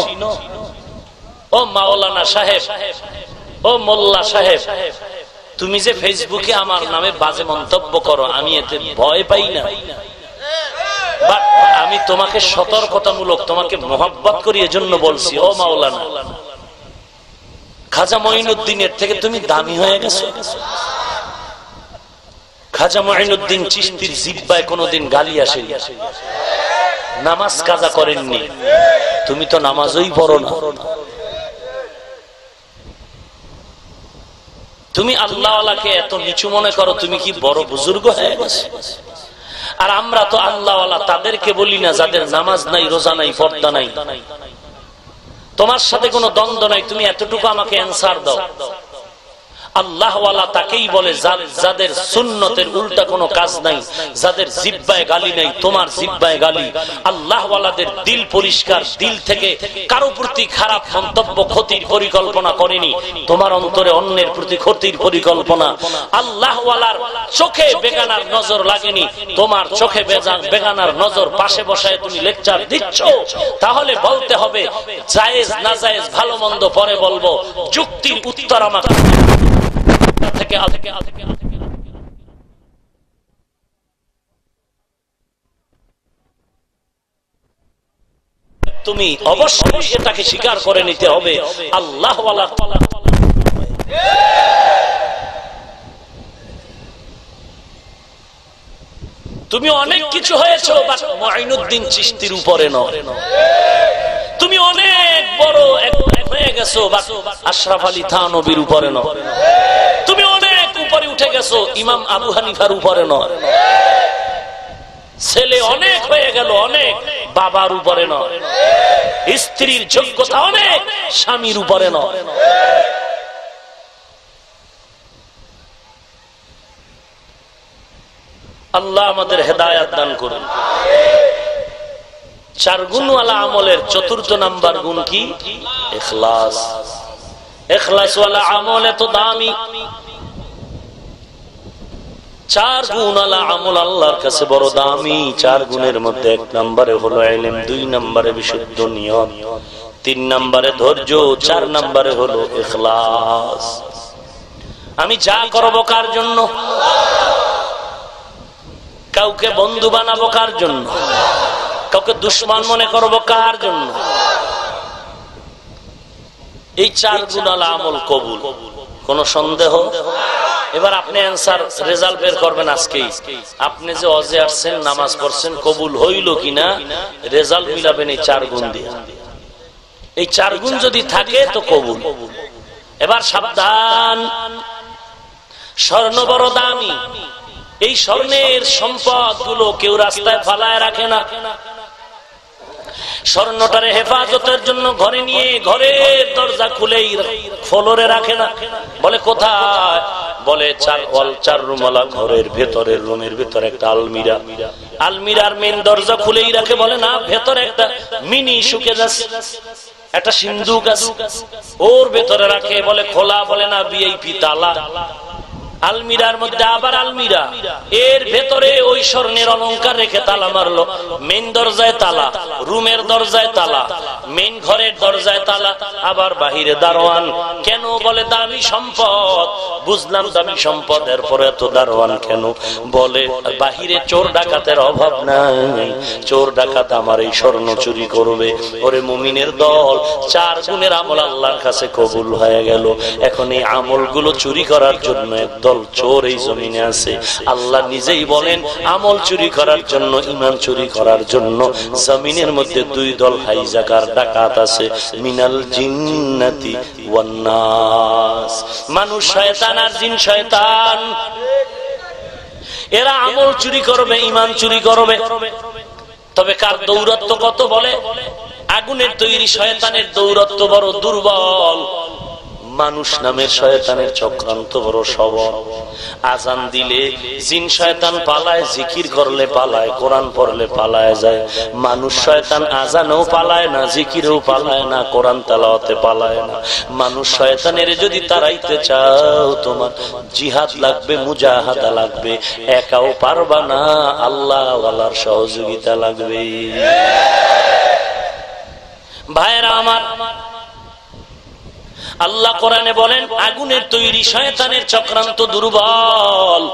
ও মাওলানা সাহেব, ও মোল্লা সাহেব তুমি যে ফেসবুকে আমার নামে বাজে মন্তব্য করো, আমি এতে ভয় পাই না। আমি তোমাকে সতর্কতামূলক, তোমাকে মোহাব্বত করি, এজন্য বলছি, ও মাওলানা, খাজা মঈনুদ্দিনের থেকে তুমি দামি হয়ে গেছো। খাজা মঈনুদ্দিন চিস্তির জিব্বায় কোনোদিন গালি আসে নামাজ কাজা করেননি। তুমি তো নামাজই পড়ো না। তুমি আল্লাহকে এত নিচু মনে করো, তুমি কি বড় বুজুর্গ হয়ে গেছো? আর আমরা তো আল্লাহ তাদেরকে বলি না, যাদের নামাজ নাই, রোজা নাই, পর্দা নাই। তোমার সাথে কোনো দ্বন্দ্ব নাই, তুমি এতটুকু আমাকে অ্যান্সার দাও। আল্লাহওয়ালা তাকেই বলে যাদের সুন্নতের উল্টা কোনো কাজ নাই, যাদের জিব্বায় গালি নাই, তোমার জিব্বায় গালি। আল্লাহওয়ালাদের দিল পরিষ্কার, দিল থেকে কারও প্রতি খারাপ মন্তব্য, ক্ষতির পরিকল্পনা করেনি। তোমার অন্তরে অন্যের প্রতি ক্ষতির পরিকল্পনা। আল্লাহওয়ালার চোখে বেগানার নজর লাগেনি। তোমার চোখে বেগানার নজর পাশে বসায় তুমি লেকচার দিচ্ছ। তাহলে বলতে হবে, জায়েজ না জায়েজ ভালো মন্দ পরে বলব। যুক্তির উত্তর আমাকে থেকে তুমি অবশ্যই এটাকে স্বীকার করে নিতে হবে। আল্লাহ তুমি অনেক কিছু হয়েছ মঈনুদ্দিন চিস্তির উপরে নয়। তুমি অনেক বড় হয়ে গেছো আশরাফ আলী থানবির উপরে নয়। তুমি অনেক উপরে উঠে গেছো, ইমাম আবু হানিফার উপরে নয়। ছেলে অনেক হয়ে গেল, অনেক বাবার উপরে নয়। স্ত্রীর যোগ্যতা অনেক, স্বামীর উপরে নয়। আল্লাহ আমাদের হেদায়াত দান করুন। চার গুণওয়ালা আমলের চতুর্থ নাম্বার গুণ কি? এখলাস। এখলাসওয়ালা আমল এত দামি। চার গুণ আলা আমল আল্লাহর কাছে বড় দামি। চার গুণের মধ্যে এক নম্বরে হলো এলেম দুই নম্বরে বিশুদ্ধ নিয়ম তিন নম্বরে ধৈর্য, চার নম্বরে হলো এখলাস। আমি যা করব কার জন্য? কাউকে বন্ধু বানাবো কার জন্য? কাউকে দুশ্মন মনে করব কার জন্য? এই চার গুণাল আমল কবুল। কোন সন্দেহ? এবার আপনি অ্যান্সার রেজাল্ট বের করবেন আজকেই। আপনি যে অজে আসছেন, নামাজ পড়ছেন, কবুল হইল কিনা রেজাল্ট মিলাবেন এই চার গুণ দিয়ে। এই চার গুণ যদি থাকে তো কবুল। এবার সাবধান। স্বর্ণ বড় দামি। এই স্বর্ণের সম্পদগুলো কেউ রাস্তায় ফালায় রাখে না। স্বর্ণটারে হেফাজতের জন্য ঘরে নিয়ে ঘরের দরজা খুলেই ফলরে রাখে না। বলে, কোথায়? বলে, চার ওয়াল, চার রুমালা ঘরের ভেতরের রুমের ভেতরে একটা আলমিরা। আলমিরার মেন দরজা খুলেই রাখে, বলে, না, ভেতরে একটা মিনি শুকে যাচ্ছে একটা সিন্ধু গাছ। ওর ভেতরে রাখে, বলে, খোলা। বলে, না বিআইপি তালা। আলমিরার মধ্যে আবার আলমিরা। এর ভেতরে ওই স্বর্ণের অলঙ্কার রেখে তালা মারলো। মেন দরজায় তালা, রুমের দরজায় তালা মেন ঘরের দরজায় তালা, আবার বাহিরে দারোয়ান। কেন বলে দামি সম্পদ? বুঝলাম দামি সম্পদ, এরপরে এত দারোয়ান কেন? বলে, বাহিরে চোর ডাকাতের অভাব নাই। চোর ডাকাত আমার এই স্বর্ণ চুরি করবে। ওরে মুমিনের দল, চার গুণের আমল আল্লাহর কাছে কবুল হয়ে গেল। এখন এই আমলগুলো চুরি করার জন্য একদল দল চোর এই জমিনে আছে। আল্লাহ নিজেই বলেন, আমল চুরি করার জন্য ইমান চুরি করার জন্য জমিনের মধ্যে দুই দল হাইজাকার ডাকাত আছে, মিনাল জিন্নাতি ওয়ান্নাস মানুষ শয়তান আর জিন শয়তান। এরা আমল চুরি করবে ইমান চুরি করবে। তবে কার দৌরত্ব কত বলে? আগুনের তৈরি শয়তানের দৌরত্ব বড় দুর্বল। মানুষ নামের শয়তানের চক্রান্ত বড় সবল। আজান দিলে জিন শয়তান পালায়, জিকির করলে পালায়, কোরআন পড়লে পালায় যায়। মানুষ শয়তান আজানও পালায় না, জিকিরেও পালায় না, কোরআন তালাওয়াতে পালায় না। মানুষ শয়তানের যদি তারাইতে চাও, তোমার জিহাদ লাগবে, মুজাহাদা লাগবে, একাও পারবা না আল্লাহ আল্লাহর সহযোগিতা লাগবে ভাইরা আমার আল্লাহ কোরআনে বলেন আগুনের তৈরি শয়তানের চক্রান্ত দুর্বল।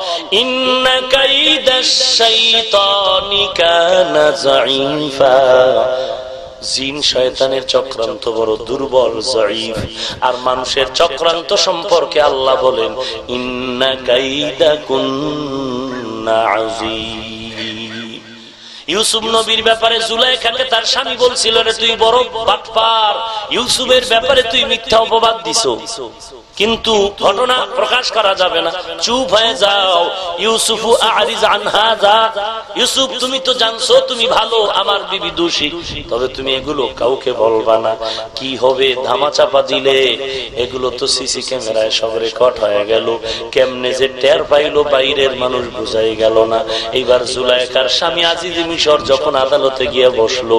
জিন শয়তানের চক্রান্ত বড় দুর্বল জয়ীফ আর মানুষের চক্রান্ত সম্পর্কে আল্লাহ বলেন, ইন্না কাইদা কুন্না আজিম ইউসুফ নবীর ব্যাপারে জুলাইখাকে তার স্বামী বলছিল, রে, তুই বড় বাটপার। ইউসুফের ব্যাপারে তুই মিথ্যা অপবাদ দিস কিন্তু ঘটনা প্রকাশ করা যাবে না। চুপ হয়ে যাও। ইউসুফ ইউসুফ, তুমি তো জানছো, তুমি ভালো, আমার বিবি দোষী। তবে তুমি এগুলো কাউকে বলবা না। কি হবে ধামা চাপা দিলে? এগুলো তো সিসি ক্যামেরায় সব রেকর্ড হয়ে গেল। কেমনে যে টের পাইলো বাইরের মানুষ বুঝাই গেল না। এইবার জুলাইকার স্বামী আজিজ মিশর যখন আদালতে গিয়ে বসল,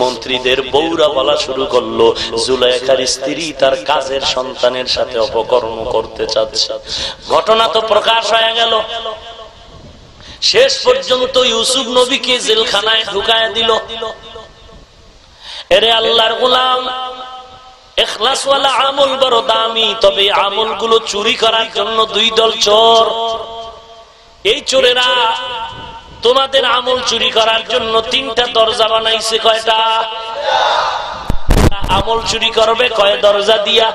মন্ত্রীদের বৌরা বলা শুরু করল, জুলাইকার স্ত্রী তার কাজের সন্তানের সাথে অপক কর্ম করতে চাচ্ছে। ঘটনা তো প্রকাশ হয়ে গেল। শেষ পর্যন্ত ইউসুফ নবীকে জেলখানায় ঢুকায় দিল। এরে আল্লাহর গোলাম এখলাসওয়ালা আমল বড় দামি, তবে আমলগুলো চুরি করার জন্য দুই দল চোর। এই চোরেরা তোমাদের আমল চুরি করার জন্য তিনটা দরজা বানাইছে কয়টা? আমল চুরি করবে, কয় দরজা দিয়া?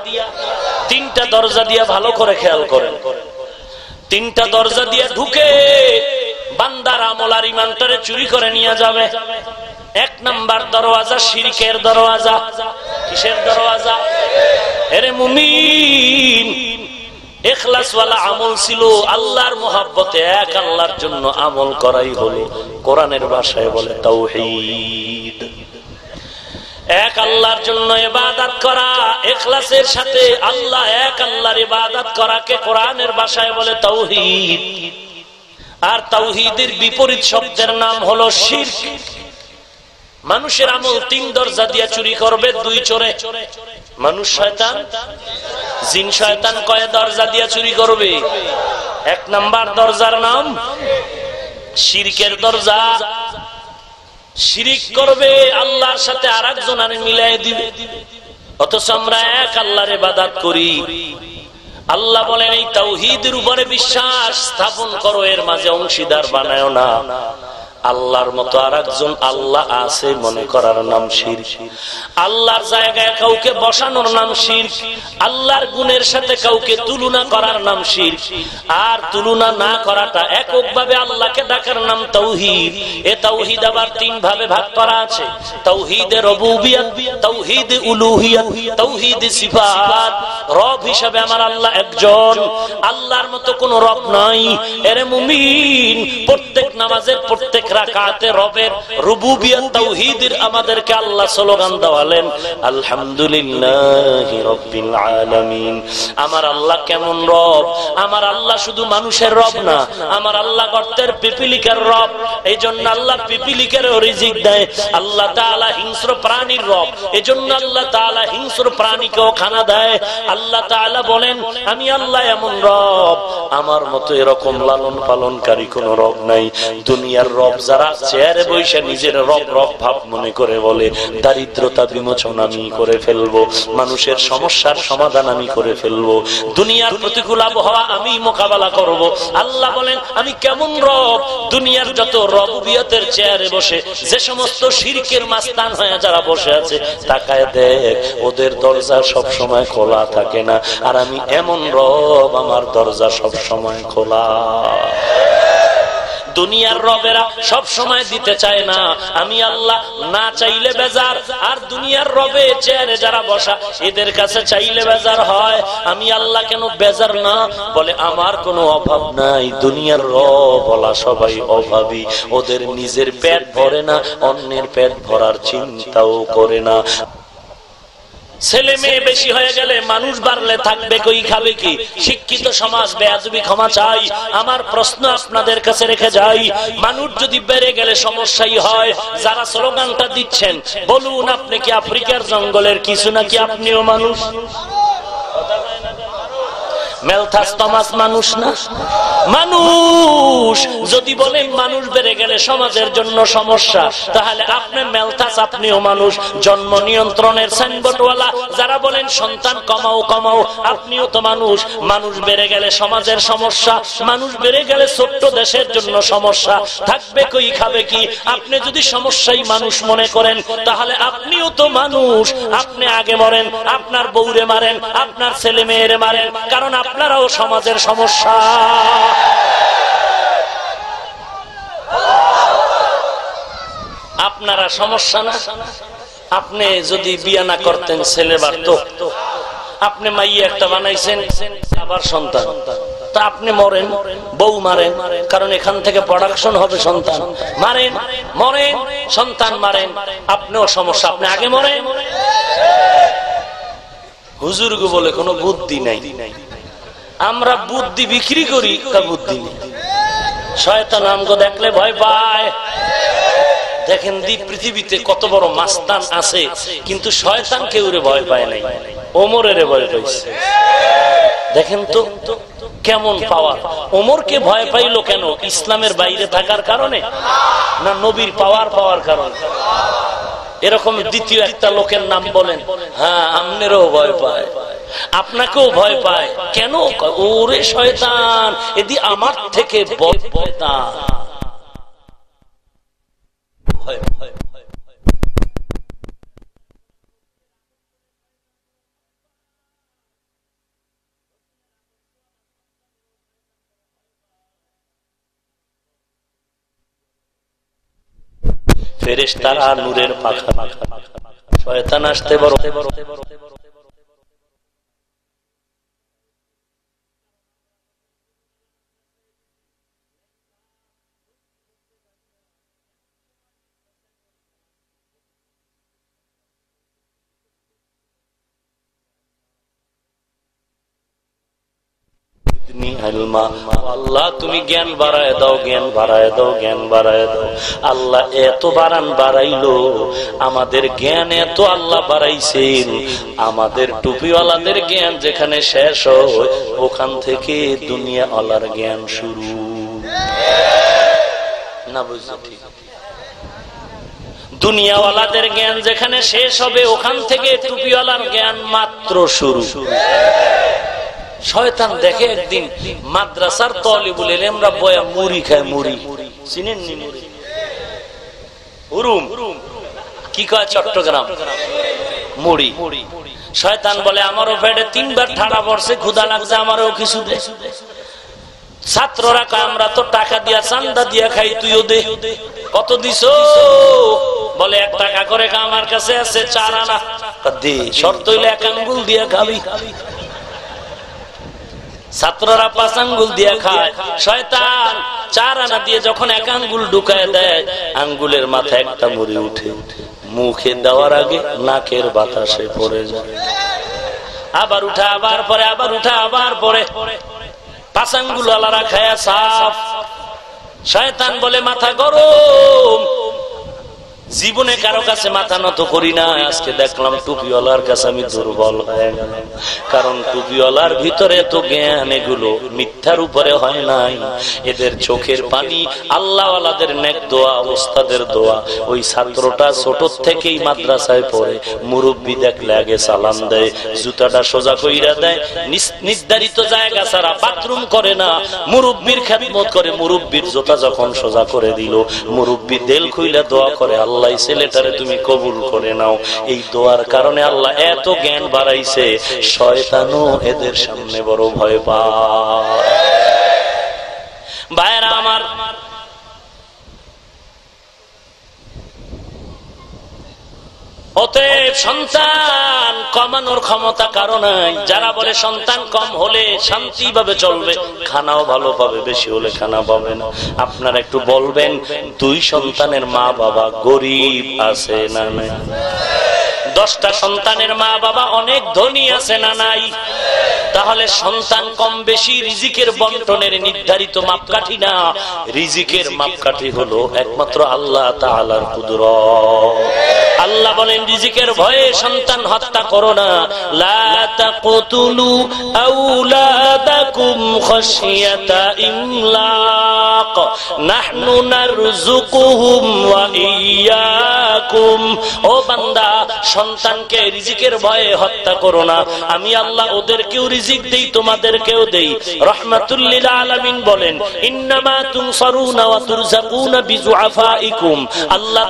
তিনটা দরজা দিয়া ভালো করে খেয়াল করেন তিনটা দরজা দিয়ে ঢুকে বান্দার আমল আর ইমানটারে চুরি করে নিয়ে যাবে। এক নাম্বার দরওয়াজা শিরকের দরওয়াজা। কিসের দরওয়াজা? এরে মুমিন এখলাসওয়ালা আমল ছিল আল্লাহর মোহাব্বতে, এক আল্লাহর জন্য আমল করাই হলো। কোরআনের ভাষায় বলে তাওহীদ এক আল্লাহর জন্য ইবাদত করা এখলাসের সাথে আল্লাহ এক আল্লাহর ইবাদত করাকে কোরআনের ভাষায় বলে তাওহীদ আর তাওহীদের বিপরীত শব্দের নাম হলো শিরক। মানুষের আমল তিন দরজা দিয়ে চুরি করবে, দুই চোরে। মানুষ শয়তান? জিন শয়তান কয় দরজা দিয়ে চুরি করবে? এক নাম্বার দরজার নাম শিরকের দরজা। শিরিক করবে, আল্লাহর সাথে আর একজন আরে মিলাই দিবে। অথচ আমরা এক আল্লাহ রে বাদাত করি। আল্লাহ বলেন, এই তাওহিদের উপরে বিশ্বাস স্থাপন করো, এর মাঝে অংশীদার বানায় না। আল্লাহর মতো আর একজন আল্লাহ আছে মনে করার নাম শির। আল্লাহর জায়গায় কাউকে বসানোর নাম শির। আল্লাহর গুণের সাথে কাউকে তুলনা করার নাম শির। আর তুলনা না করাটা এককভাবে আল্লাহকে ডাকার নাম তৌহিদ। এ তৌহিদ আবার তিন ভাবে ভাগ করা আছে। তৌহিদে রবুবিয়াত, তৌহিদ উলুহিয়াত, তৌহিদ সিফাত। রব হিসাবে আমার আল্লাহ একজন। আল্লাহর মতো কোন রব নাই। এরে মুমিন, প্রত্যেক নামাজের প্রত্যেক রাকাতে রবের রুবুবিয়াত তাওহীদের আমাদেরকে আল্লাহ স্লোগান দেওয়ালেন, আলহামদুলিল্লাহ রব্বিল আলামিন। আমার আল্লাহ কেমন রব? আমার আল্লাহ শুধু মানুষের রব না, আমার আল্লাহ গর্তের পিপিলিকার রব। এই আল্লাহ পিপিলিকার রিজিক দেয়। আল্লাহ তাআলা হিংস্র প্রাণীর রব। এজন্য আল্লাহ তাআলা হিংস্র প্রাণীকেও খানা দেয়। আল্লাহ তাআলা বলেন, আমি আল্লাহ এমন রব। আমার মতো এরকম লালন পালনকারী কোন রব নাই। দুনিয়ার রব যারা চেয়ারে বৈশা নিজের রব রব ভাব মনে করে বলে, দারিদ্রতা বিমোচন আমি করে ফেলব, মানুষের সমস্যার সমাধান আমি করে ফেলব, দুনিয়ার প্রতিকূল আবহাওয়া আমি মোকাবেলা করব। আল্লাহ বলেন, আমি কেমন রব? দুনিয়ার যত রবিয়তের চেয়ারে বসে, যে সমস্ত শিরকের মাস্তান হয়ে যারা বসে আছে, তাকায় দেখ, ওদের দরজা সব সময় খোলা থাকে না। আর আমি এমন রব, আমার দরজা সব সময় খোলা। দুনিয়ার রবেরা সব সময় দিতে চায় না। আমি আল্লাহ না চাইলে বেজার, আর দুনিয়ার রবে চেয়ারে যারা বসা, এদের কাছে চাইলে বেজার হয়। আমি আল্লাহ কেন বেজার না? বলে, আমার কোনো অভাব নাই। দুনিয়ার রব বলা সবাই অভাবী। ওদের নিজের পেট ভরে না, অন্যের পেট ভরার চিন্তাও করে না। ছেলে মেয়ে বেশি হয়ে গেলে মানুষ বাড়লে থাকবে কই, খাবে কি? শিক্ষিত সমাজ বেয়াজবি ক্ষমা চাই। আমার প্রশ্ন আপনাদের কাছে রেখে যাই। মানুষ যদি বেড়ে গেলে সমস্যাই হয়, যারা স্লোগানটা দিচ্ছেন, বলুন আপনি কি আফ্রিকার জঙ্গলের কিছু নাকি আপনিও মানুষ? মেলথাস তমাস মানুষ না? মানুষ! যদি বলেন মানুষ বেড়ে গেলে সমাজের জন্য সমস্যা, তাহলে আপনি মেলথাস, আপনিও মানুষ। জন্ম নিয়ন্ত্রণের সাইনবোর্ডওয়ালা, যারা বলেন সন্তান কমাও কমাও, আপনিও তো মানুষ। মানুষ বেড়ে গেলে সমাজের সমস্যা, মানুষ বেড়ে গেলে ছোট্ট দেশের জন্য সমস্যা। থাকবে কই, খাবে কি? আপনি যদি সমস্যাই মানুষ মনে করেন, তাহলে আপনিও তো মানুষ। আপনি আগে মরেন, আপনার বউরে মারেন, আপনার ছেলে মেয়েরে মারেন। কারণ আপনারাও সমাজের সমস্যা। আপনারা সমস্যা না? আপনি যদি বিয়া না করতেন, ছেলে বাড়ত। আপনি মাইয়ে একটা বানাইছেন আবার সন্তান। তা আপনি মরেন, বউ মারেন, কারণ এখান থেকে প্রোডাকশন হবে সন্তান। মারেন, মরেন, সন্তান মারেন, আপনিও সমস্যা। আপনি আগে মরেন? হুজুরগু বলে কোনো বুদ্ধি নাই নাই। আমরা বুদ্ধি বিক্রি করি, তা বুদ্ধি শয়তান আমগো দেখলে ভয় পায়। দেখেন দি পৃথিবীতে কত বড় মাস্তান আছে, কিন্তু শয়তান কেউ ভয় পায় নাই। ওমরের ভয় পাইছে। দেখেন তো, কেমন পাওয়ার। ওমরকে ভয় পাইলো কেন? ইসলামের বাইরে থাকার কারণে? না নবীর পাওয়ার পাওয়ার কারণে? এরকম দ্বিতীয় একটা লোকের নাম বলেন হ্যাঁ আমনেরও ভয় পায়। আপনাকেও ভয় পায়। কেন? ওরে শয়তান, এদি আমার থেকে ফেরেস তারা নূরের পাখা শয়তান আসতে বড় আল্লাহ, তুমি জ্ঞান বাড়ায় দাও, জ্ঞান বাড়ায় দাও, জ্ঞান বাড়ায় দাও। আল্লাহ এত বাড়ান, বাড়াইলো। আমাদের জ্ঞান এত আল্লাহ বাড়াইছেন। আমাদের টুপিওয়ালাদের জ্ঞান যেখানে শেষ হয়, ওখান থেকে দুনিয়া আল্লাহর জ্ঞান শুরু। না বুঝছ ঠিক। দুনিয়াওয়ালাদের জ্ঞান যেখানে শেষ হবে, ওখান থেকে টুপিওয়ালার জ্ঞান মাত্র শুরু। শয়তান দেখে একদিন মাদ্রাসার তলে বলে আমরা বয়া মুড়ি খায় মুড়ি। চিনেন কি কয় চট্টগ্রাম? মুড়ি। শয়তান বলে, আমারও পেটে তিনবার ঠাড়া পড়ছে ক্ষুদা লাগছে, আমারও কিছু দে। ছাত্ররা আমরা তো টাকা দিয়া, চান্দা দিয়া খাই, তুইও দে। কত দিস বলে, এক টাকা করে আমার কাছে আছে, চার আনা। দে, শর্ত হইলে এক আঙ্গুল দিয়া খাবি। ছাত্ররা পাঁচ আঙ্গুল দিয়ে খায়। শয়তান চার আনা দিয়ে যখন এক আঙ্গুল ঢুকায় দেয়, আঙ্গুলের মাথায় একটা মুড়ি উঠে। মুখে দেওয়ার আগে নাকের বাতাসে পড়ে যায়। আবার উঠা, আবার পরে আবার উঠা, আবার পরে পাঁচ আঙ্গুল আলারা খায় সাফ। শয়তান বলে, মাথা গরম জীবনে কারও কাছে মাথা নত করি না, আজকে দেখলাম টুপিওয়ালার কাছে আমি দুর্বল হয়ে কারণ টুপিওয়ালার ভিতরে তো জ্ঞান এগুলো মিথ্যার উপরে হয় নাই। এদের চোখের পানি আল্লাহওয়ালাদের নেক দোয়া ওই ছাত্রটা ছোট থেকেই মাদ্রাসায় পড়ে। মুরব্বী দেখলে আগে সালাম দেয়, জুতাটা সোজা কইরা দেয়। নির্ধারিত জায়গা ছাড়া বাথরুম করে না। মুরব্বীর খ্যাতমত করে মুরব্বীর জোতা যখন সোজা করে দিল, মুরব্বী দেল খুইলা দোয়া করে, আল্লাহ আল্লাহ ছেলেটারে তুমি কবুল করে নাও। এই দোয়ার কারণে আল্লাহ এত জ্ঞান বাড়াইছে, শয়তানও এদের সামনে বড় ভয় পায়। ভাইরা আমার অতএব সন্তান কমানোর ক্ষমতা কারও নাই। যারা বলে সন্তান কম হলে শান্তি ভাবে চলবে, খানাও ভালো পাবে, বেশি হলে খানা পাবে না। আপনারা একটু বলবেন, দুই সন্তানের মা বাবা গরিব আছে না নাই? দশটা সন্তানের মা বাবা অনেক ধনী আছে না নাই? তাহলে সন্তান কম বেশি রিজিকের বন্টনের নির্ধারিত মাপকাঠি না। রিজিকের মাপকাঠি হলো একমাত্র আল্লাহ তালার কুদর আল্লাহ বলেন রিজিকের ভয়ে সন্তান হত্যা করো না। আমি আল্লাহ ওদেরকেও রিজিক দেই, তোমাদেরকেও দেই। রহমাতুল্লিল আলমিন বলেন, ইন্নামা তুম সরুনা তুরজাকুনা বিজুআফাইকুম। আল্লাহ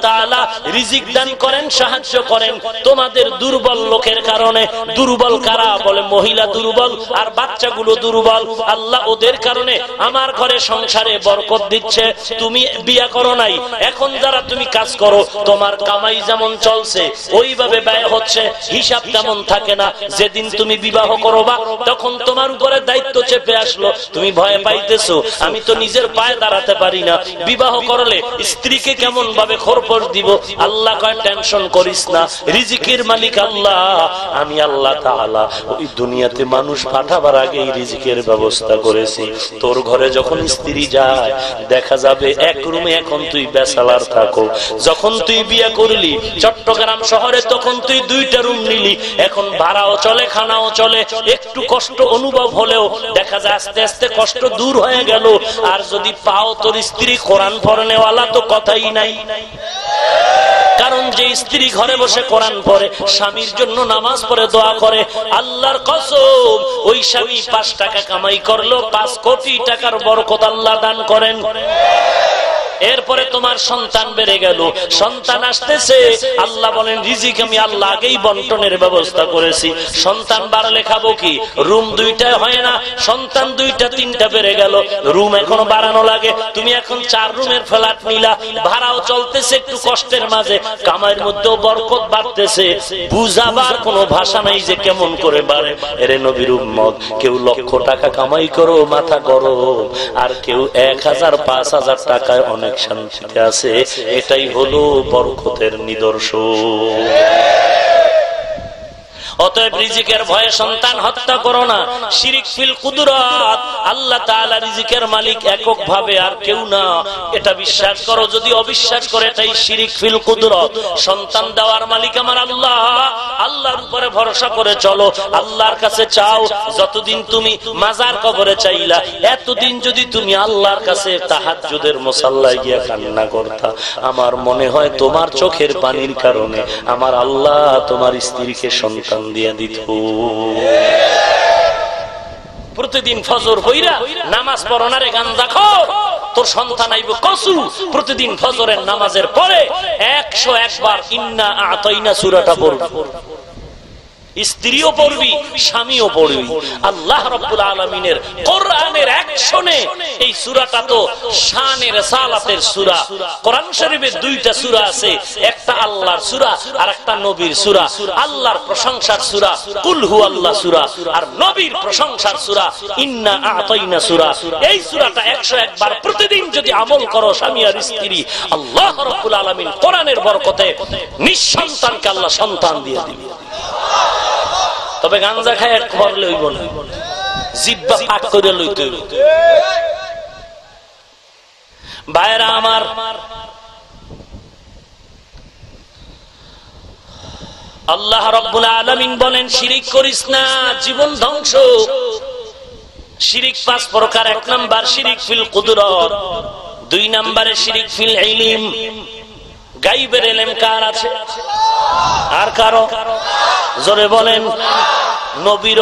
রিজিক দান করেন, সাহায্য করেন, তোমাদের দুর্বল লোকের কারণে। দুর্বল কারা? বলে মহিলা দুর্বল আর বাচ্চাগুলো দুর্বল। আল্লাহ ওদের কারণে আমার ঘরে সংসারে বরকত দিচ্ছে। তুমি বিয়া করো নাই। এখন যারা তুমি কাজ করো, তোমার কামাই যেমন চলছে, ওইভাবে ব্যয় হচ্ছে। হিসাব তেমন থাকে না। যেদিন তুমি বিবাহ করো বা তখন তোমার উপরে দায়িত্ব চেপে আসলো। তুমি ভয় পাইতেছো। আমি তো নিজের পায়ে দাঁড়াতে পারি না। বিবাহ করলে স্ত্রীকে কেমন ভাবে খরপর দিব? আল্লাহ কয়, টেনশন করিস না। রিজিকের মালিক আল্লাহ। আমি আল্লাহ তাআলা ওই দুনিয়াতে মানুষ পাঠাবার আগে রিজিকের ব্যবস্থা করেছি। তোর ঘরে যখন স্ত্রী যায়, দেখা যাবে এক রুমে এখন তুই বেসালার থাকো। যখন তুই বিয়ে করলি, চট্টগ্রাম শহরে তখন তুই দুইটা রুম নিলি। এখন ভাড়াও চলে, খানাও চলে। একটু কষ্ট অনুভব হলেও দেখা যায় আস্তে আস্তে কষ্ট দূর হয়ে গেল। আর যদি পাও তোর স্ত্রী, কোরআন পড়নেওয়ালা তো কথাই নাই। কারণ যে স্ত্রী ঘরে বসে কোরআন পড়ে, স্বামীর জন্য নামাজ পড়ে, দোয়া করে। আল্লাহর কসম, ওই স্বামী পাঁচ টাকা কামাই করল, পাঁচ কোটি টাকার বরকত আল্লাহ দান করেন। এরপরে তোমার সন্তান বেড়ে গেল। সন্তান আসতেছে। আল্লাহ বলেন, রিজিক আমি আল্লাহ আগেই বন্টনের ব্যবস্থা করেছি। সন্তান বাড়ালে খাব কি? রুম দুইটা হয় না। সন্তান দুইটা, তিনটা বেড়ে গেল। রুম এখনও বাড়ানো লাগে। তুমি এখন চার রুমের ফ্ল্যাট নিলা। ভাড়াও চলতেছে একটু কষ্টের মাঝে। কামাইয়ের মধ্যেও বরকত বাড়তেছে। বুঝাবার কোনো ভাষা নাই যে কেমন করে বাড়ে। এরে নবীর উম্মত, কেউ লক্ষ টাকা কামাই করো, মাথা করো আর কেউ এক হাজার, পাঁচ হাজার টাকায় অনেক অনেক শান্তিতে আছে এটাই হলো বরকতের নিদর্শন। অতএব রিজিকের ভয়ে সন্তান হত্যা করো না। শিরিক ফিল কুদরত। আল্লাহ তাআলা রিজিকের মালিক একক ভাবে আর কেউ না। এটা বিশ্বাস করো, যদি অবিশ্বাস করে এটাই শিরিক ফিল কুদরত। সন্তান দেওয়ার মালিক আমার আল্লাহ। আল্লাহর উপরে ভরসা করে চলো। আল্লাহর কাছে চাও, যতদিন তুমি মাজার কবরে চাইলা, এতদিন যদি তুমি আল্লাহর কাছে তাহাজ্জুদের মুসাল্লায় গিয়া কান্না করতা। আমার মনে হয় তোমার চোখের পানির কারণে আমার আল্লাহ তোমার স্ত্রীকে সন্তান দিয়া দিত। প্রতিদিন ফজর হইরা নামাজ পড়নারে গান দেখো তোর সন্তান আইব কসু। প্রতিদিন ফজরের নামাজের পরে একশো একবার ইন্না আতইনা সুরাটা পড়বে। স্ত্রীও পড়বি, স্বামীও পড়বি। আল্লাহ রব্বুল আলমিনের কোরআনের অ্যাকশনে এই সুরাটা তো শানের সালাতের সুরা। কোরআন শরীফের দুইটা সুরা আছে, একটা আল্লাহর সুরা আর একটা নবীর সুরা। আল্লাহর প্রশংসার সুরা কুলহু আল্লাহ সুরা। আর নবীর প্রশংসার সুরা, ইন্না আতাইনা সুরা। এই সুরাটা একশো একবার প্রতিদিন যদি আমল করো, স্বামী আর স্ত্রী, আল্লাহ রব্বুল আলমিন কোরআনের বরকতে নিঃসন্তানকে আল্লাহ সন্তান দিয়ে দিবে। তবে গাঞ্জা খায় এক খবর লইব না। জিব্বা পাক করে লইতে ভাইরা আমার, আল্লাহ রব্বুল আলমিন বলেন, শিরিক করিস না, জীবন ধ্বংস। শিরিক পাঁচ প্রকার, এক নাম্বার শিরিক ফিল কুদরত, দুই নাম্বারে শিরিক ফিল ইলিম। গাইবের এলেম কার আছে? আর কারও? জোরে বলেন নবীর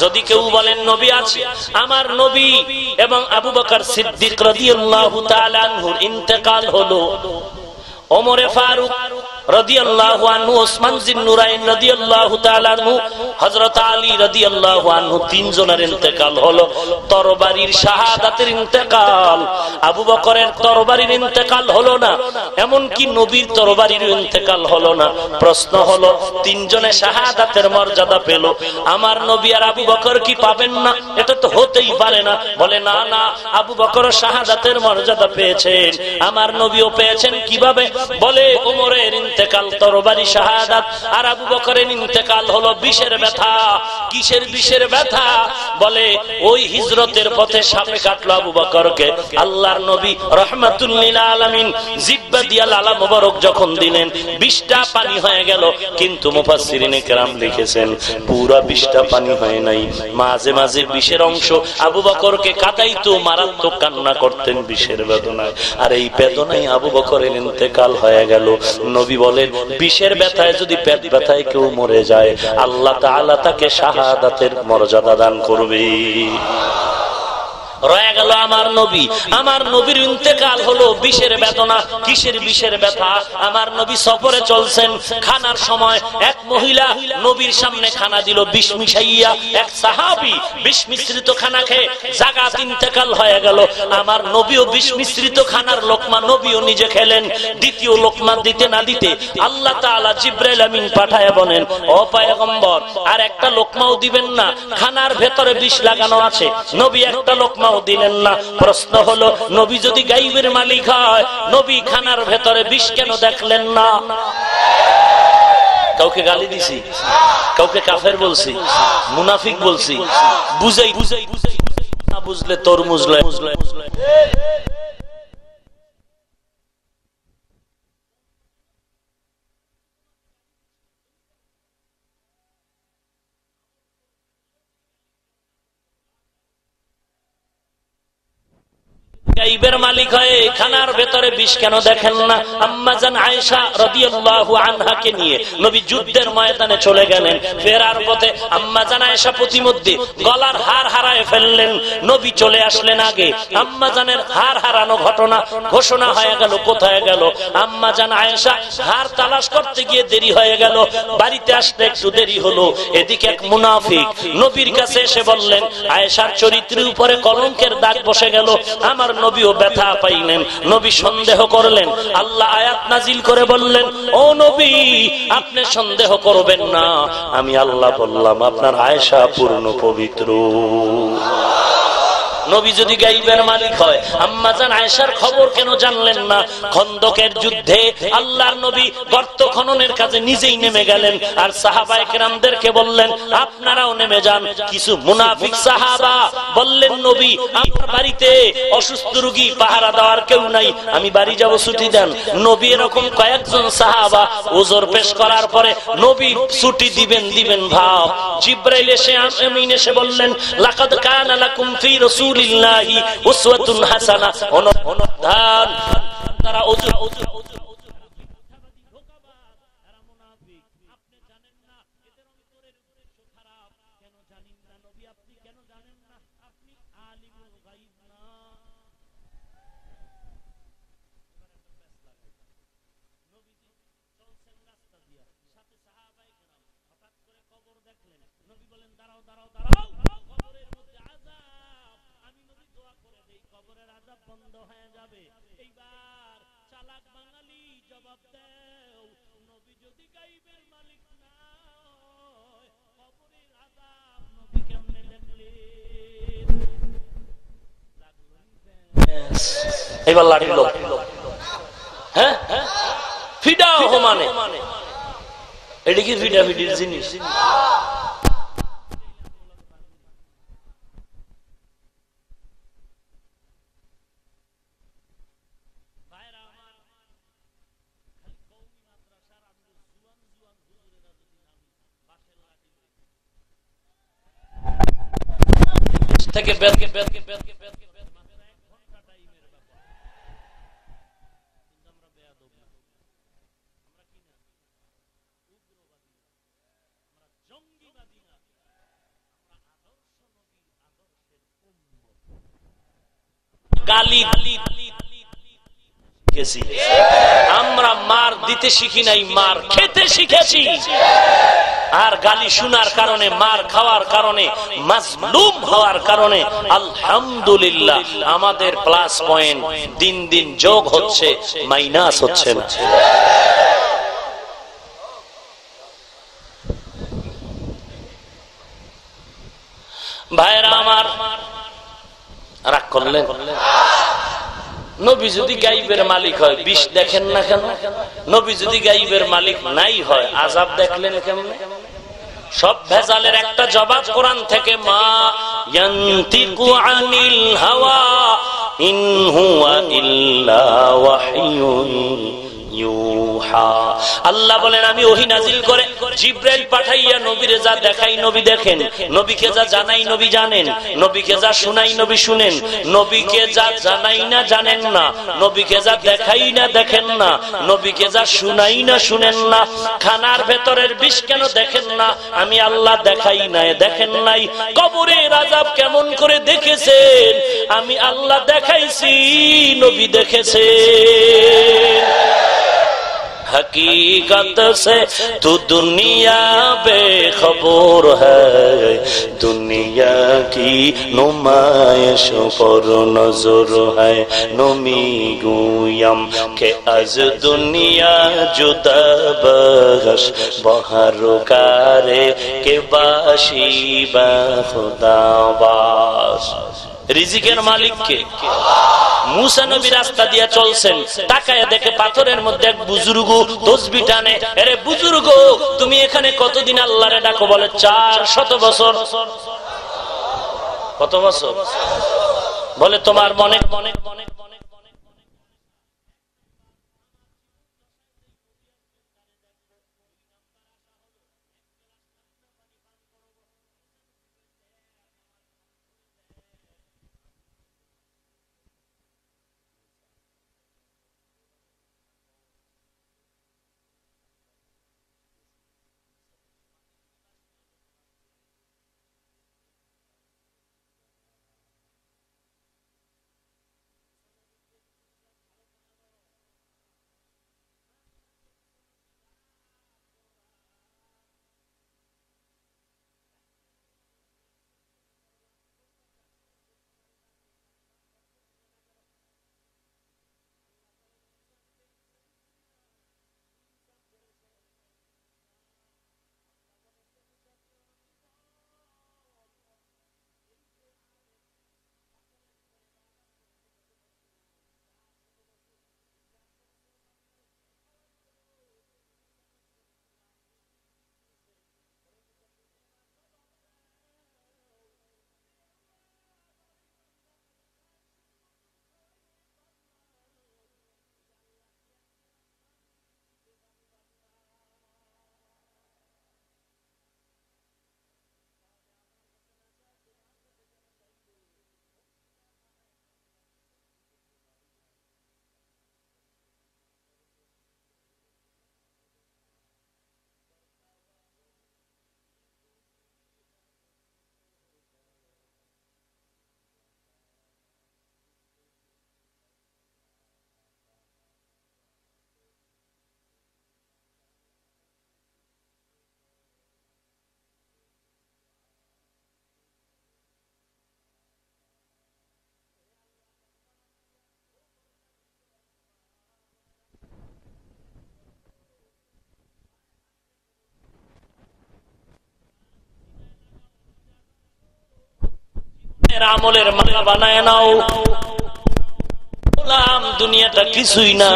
যদি কেউ বলেন, নবী আছে। আমার নবী এবং আবু বকর সিদ্দিক রাদিয়াল্লাহু তাআলা আনহুর ইন্তেকাল হলো ওমরে ফারুক। প্রশ্ন হলো, তিনজনে শাহাদাতের মর্যাদা পেল, আমার নবী আর আবু বকর কি পাবেন না? এটা তো হতেই পারে না। বলে, না না, আবু বকর শাহাদাতের মর্যাদা পেয়েছেন। আমার নবীও পেয়েছেন কীভাবে? বলে, ওমরের তরবারি শাহাদাত। আর আবু বকরের ইন্তেকাল হলো বিষের ব্যথা। কিসের বিষের ব্যথা? বলে, ওই হিজরতের পথে সাপে কাটলো আবু বকরকে। আল্লাহর নবী রহমাতুল্লিল আলমিন জিব্বা দিয়া লালা মোবারক যখন দিলেন, বিষটা পানি হয়ে গেল। কিন্তু মুফাসসিরিনে কেরাম লিখেছেন, পুরা বিষটা পানি হয় নাই। মাঝে মাঝে বিষের অংশ আবু বকরকে কাটাইতো মারাত্মক কান্না করতেন বিষের বেদনায়। আর এই বেদনায় আবু বকরের ইন্তেকাল হয়ে গেল। নবী বলেন বিষের ব্যথায় যদি পেট ব্যথায় কেউ মরে যায়, আল্লাহ তাকে শাহাদাতের মর্যাদা দান করবে। রয়ে গেল আমার নবী। আমার নবীর ইন্তেকাল হলো বিষের বেদনা। কিসের বিষের ব্যথা? আমার নবী সফরে চলছেন। খানার সময় এক মহিলা নবীর সামনে খানা দিল, বিষ মিশাইয়া এক সাহাবি বিষ মিশ্রিত খানা খেয়ে জাগাত ইন্তেকাল হয়ে গেল। আমার নবীও বিষ মিশ্রিত খানার লোকমা নবীও নিজে খেলেন। দ্বিতীয় লোকমা দিতে না দিতে আল্লাহ তাআলা জিব্রাইল আমিন পাঠায় বলেন আর একটা লোকমাও দিবেন না। খানার ভেতরে বিষ লাগানো আছে। নবী একটা লোকমা তাও দিলেন না প্রশ্ন হলো নবী যদি গাইবের মালিক হয় নবী খানার ভেতরে বিষ কেন দেখলেন না কাউকে গালি দিছি কাউকে কাফের বলছি মুনাফিক বলছি বুঝাই বুঝাই বুঝাই না বুঝলে তোর মুজলে গাইবের মালিক হয়ে খানার ভেতরে বিষ কেন দেখেন না? আম্মাজান আয়েশা রাদিয়াল্লাহু আনহাকে নিয়ে নবী যুদ্ধের ময়দানে চলে গেলেন। ফেরার পথে আম্মাজান আয়েশা প্রতিমধ্যে গলার হার হারায় ফেললেন। নবী চলে আসলেন আগে। আম্মাজানের হার হারানো ঘটনা ঘোষণা হয়ে গেল, কোথায় গেল? আম্মাজান আয়েশা হার তালাশ করতে গিয়ে দেরি হয়ে গেল। বাড়িতে আসতে একটু দেরি হলো। এদিকে এক মুনাফিক নবীর কাছে এসে বললেন, আয়েশার চরিত্রের উপরে কলঙ্কের দাগ বসে গেল। আমার নবীও ব্যথা পাইলেন, নবী সন্দেহ করলেন, আল্লাহ আয়াত নাজিল করে বললেন, ও নবী, আপনি সন্দেহ করবেন না। আমি আল্লাহ বললাম, আপনার আয়সা পূর্ণ পবিত্র। নবী যদি গাইবের মালিক হয় আম্মাজান আয়েশার খবর কেন জানলেন না? খন্দকের যুদ্ধে আল্লাহর নবী গর্ত খননের কাজে নিজেই নেমে গেলেন আর সাহাবা একরামদেরকে বললেন, আপনারাও নেমে যান। কিছু মুনাফিক সাহাবা বললেন, নবী, আমার বাড়িতে অসুস্থ রুগী পাহারা দেওয়ার কেউ নাই, আমি বাড়ি যাব, ছুটি দেন। নবী এরকম কয়েকজন সাহাবা ওজোর পেশ করার পরে নবী ছুটি দিবেন দিবেন ভাব। জিব্রাইল এসে, আমিন এসে বললেন, লাকাদ কানা লাকুম ফি রাসূল রাসূলিল্লাহি উসওয়াতুন হাসানা অনুধান তারা এবার লাঠি লোক হ্যাঁ? ফিডা মানে এটা কি ফিডা ফিডির জিনিস? থেকে বেদ মাত্র এক ঘণ্টা টাইমের ব্যাপার কিন্তু আমরা বেয়াদব না আমরা কি না উগ্রবাদী না আমরা জঙ্গিবাদী না আমরা আদর্শ নবীর আদর্শের উম্মত আমরা মার দিতে শিখি নাই, মার খেতে শিখেছি। আর গালি শোনার কারণে, মার খাওয়ার কারণে, মাজলুম হওয়ার কারণে, আলহামদুলিল্লাহ, আমাদের প্লাস পয়েন্ট দিন দিন যোগ হচ্ছে মাইনাস হচ্ছে না। ভাইরা আমার, রাগ করলেন? নবী যদি গাইবের মালিক হয়, বিষ দেখেন না কেন? নবী যদি গাইবের মালিক নাই হয় আজাব দেখলেন কেমন? সব ভেজালের একটা জবাব কোরআন থেকে, মা ইয়ান্তিকু হাওয়া, ইন হুয়া ইল্লা ওয়াহিয়ুন আল্লাহ বলেন, আমি ওহি নাজিল করে জিব্রাইল পাঠাইয়া নবীরে যা দেখাই নবী দেখেন। নবীকে যা জানাই নবী জানেন। নবীকে যা শুনাই নবী শুনেন। নবীকে যা জানাই না জানেন না। নবীকে যা দেখাই না দেখেন না। নবীকে যা শুনাই না শুনেন না। খানার ভেতরের বিষ কেন দেখেন না? আমি আল্লাহ দেখাই নাই, দেখেন নাই। কবরের আজাব কেমন করে দেখেছেন? আমি আল্লাহ দেখাইছি, নবী দেখেছে हकीकत से तू दुनिया बेखबर है दुनिया की नुमाइश पर नजर है नमी गुयम के अज दुनिया जुदा बगश बहर कारे के बाशी खुदा बास রিজিকের মালিক কে মুসা নবী রাস্তা দিয়ে চলছেন। তাকায় দেখে পাথরের মধ্যে এক বুজুর্গ তসবি টানে। আরে বুজুর্গ, তুমি এখানে কতদিন আল্লাহরে ডাকো? বলে, চার শত বছর। কত বছর? বলে, তোমার মনে মনে মনে নিজের আমলের মালা বানায় নাও। দুনিয়াটা কিছুই না।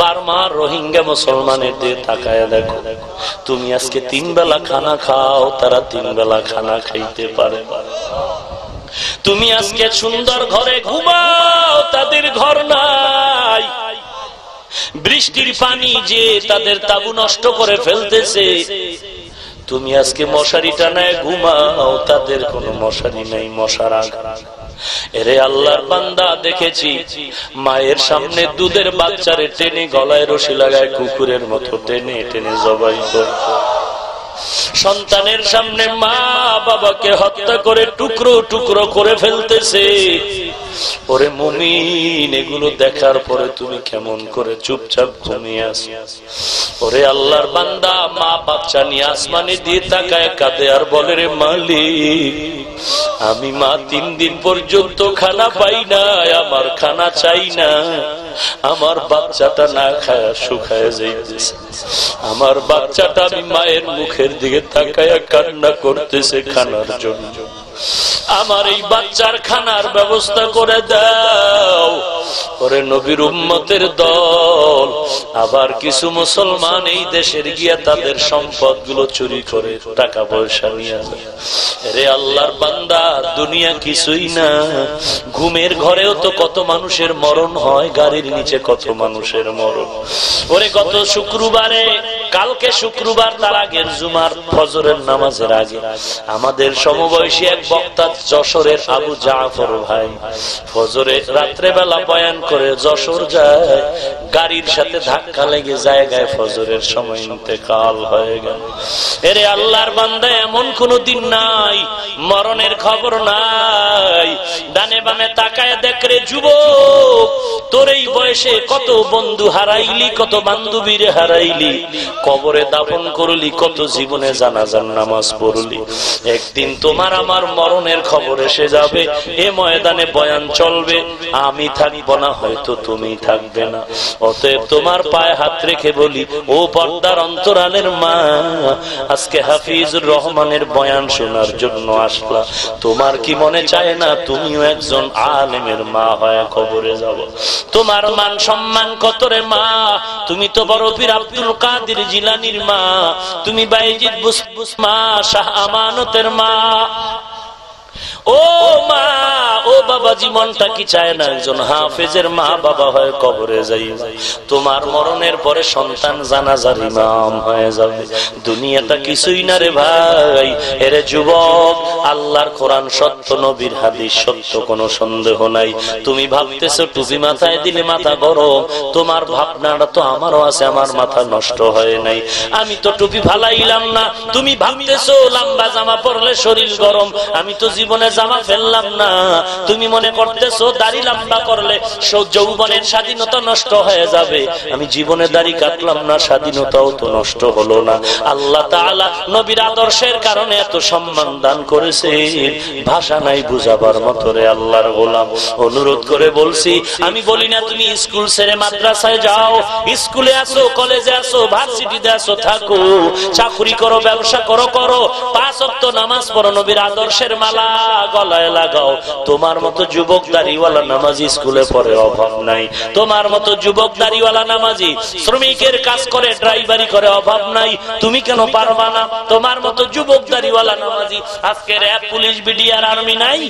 বারমার রোহিঙ্গা মুসলমানের দিয়ে তাকায় দেখো। তুমি আজকে তিন বেলা খানা খাও, তারা তিন বেলা খানা খাইতে পারে। তুমি আজকে সুন্দর ঘরে ঘুমাও, তাদের ঘর নাই। বৃষ্টির পানি যে তাদের তাবু নষ্ট করে ফেলতেছে তুমি আজকে মশারি টানায় ঘুমাও, তাদের কোনো মশারি নেই মশার এরে আল্লাহর বান্দা, দেখেছি মায়ের সামনে দুধের বাচ্চারে টেনে গলায় রশি লাগায় কুকুরের মতো টেনে টেনে জবাই করত। সন্তানের সামনে মা বাবাকে হত্যা করে টুকরো টুকরো করে ফেলতেছে। ওরে মুমিন, এগুলো দেখার পরে তুমি কেমন করে চুপচাপ ঘুমিয়ে আসি ওরে আল্লাহর বান্দা, মা বাচ্চা নিয়ে আসমানে দিয়ে তাকায় কাঁদে আর বলে, রে মালিক, আমি মা তিন দিন পর্যন্ত খানা পাই না আমার খানা চাই না। আমার বাচ্চাটা না খায় শুকায় যাইতেছে। আমার বাচ্চাটা আমি মায়ের মুখের দিকে তাকায় কান্না করতেছে খানার জন্য। আমার এই বাচ্চার খানার ব্যবস্থা করে দাও। ওরে নবীর উম্মতের দল। আবার কিছু মুসলমান এই দেশের গিয়া তাদের সম্পদগুলো চুরি করে টাকা পয়সা নিয়ে রে আল্লাহর বান্দা, দুনিয়া কিছুই না। ঘুমের ঘরেও তো কত মানুষের মরণ হয়, গাড়ির নিচে কত মানুষের মরণ। ওরে গত শুক্রবারে, কালকে শুক্রবার তার আগের জুমার ফজরের নামাজের আগে। আমাদের সমবয়সী এক যশোরের আবু জাফর ভাই। ফজরে রাত্রে বেলা বয়ান করে যশোর যায়, গাড়ির সাথে ধাক্কা লেগে জায়গায় ফজরের সময় কাল হয়ে গেল। এরে আল্লাহর বান্দা, এমন কোন দিন নাই, মরণের খবর নাই। ডানে বামে তাকায় দেখরে যুবক, তোর এই বয়সে কত বন্ধু হারাইলি, কত বান্ধবীরে হারাইলি, কবরে দাপন করলি, কত জীবনে জানাজান নামাজ পড়লি। একদিন তোমার আমার মরণের খবর এসে যাবে। এ ময়দানে বয়ান চলবে। আমি থাকব না, হয়তো তুমি থাকবে না। অতএব তোমার পায়ে হাত রেখে বলি, ও পর্দার অন্তরালের মা, আজকে হাফিজুর রহমানের বয়ান শোনার জন্য আসলা। তোমার কি মনে চায় না, তুমিও একজন আলেমের মা হয় খবরে যাব। তোমার মান সম্মান কত রে মা? তুমি তো বড় পীর আব্দুল কাদির জিলানির মা। তুমি বাইজিদ বুস মা, শাহ আমানতের মা। ও মা, ও বাবা, জীবনটা কি চায় না একজন হাফেজের মা বাবা হয় কবরে যাই। তোমার মরণের পরে সন্তান জানাজার ইমাম হয়ে যাবে। দুনিয়াটা কিছুই না রে ভাই। এরে যুবক, আল্লাহর কোরআন সত্য, নবীর হাদিস সত্য, কোনো সন্দেহ নাই। তুমি ভাবতেছো টুপি মাথায় দিলে মাথা গরম। তোমার ভাবনাটা তো আমারও আছে, আমার মাথা নষ্ট হয় নাই। আমি তো টুপি ফালাইলাম না। তুমি ভাবতেছো লম্বা জামা পরলে শরীর গরম। আমি তো জীবনে জামা ফেললাম না। তুমি মনে করতেছো, দাড়ি লম্বা করলে যৌবনের স্বাধীনতা নষ্ট হয়ে যাবে। আমি জীবনে দাড়ি কাটলাম না, স্বাধীনতাও তো নষ্ট হলো না। আল্লাহ তাআলা নবীর আদর্শের কারণে এত সম্মান দান করেছে। ভাষা নাই বুঝাবার মতো রে আল্লাহর গোলাম। অনুরোধ করে বলছি, আমি বলি না তুমি স্কুল ছেড়ে মাদ্রাসায় যাও। স্কুলে আসো, কলেজে আসো, ভার্সিটিতে আসো, থাকো। চাকরি করো, ব্যবসা করো করো। পাঁচ অক্ত নামাজ পড়ো, নবীর আদর্শের মালা। গলায় লাগাও। তোমার মতো যুবক দাড়িওয়ালা নামাজি স্কুলে পড়ে অভাব নাই। তোমার মতো যুবক দাড়িওয়ালা নামাজি শ্রমিকের কাজ করে, ড্রাইভারি করে অভাব নাই। তুমি কেন পারবা না? তোমার মতো যুবক দাড়িওয়ালা নামাজি আজকে র্যাব পুলিশ বিডিআর আর্মি নাই?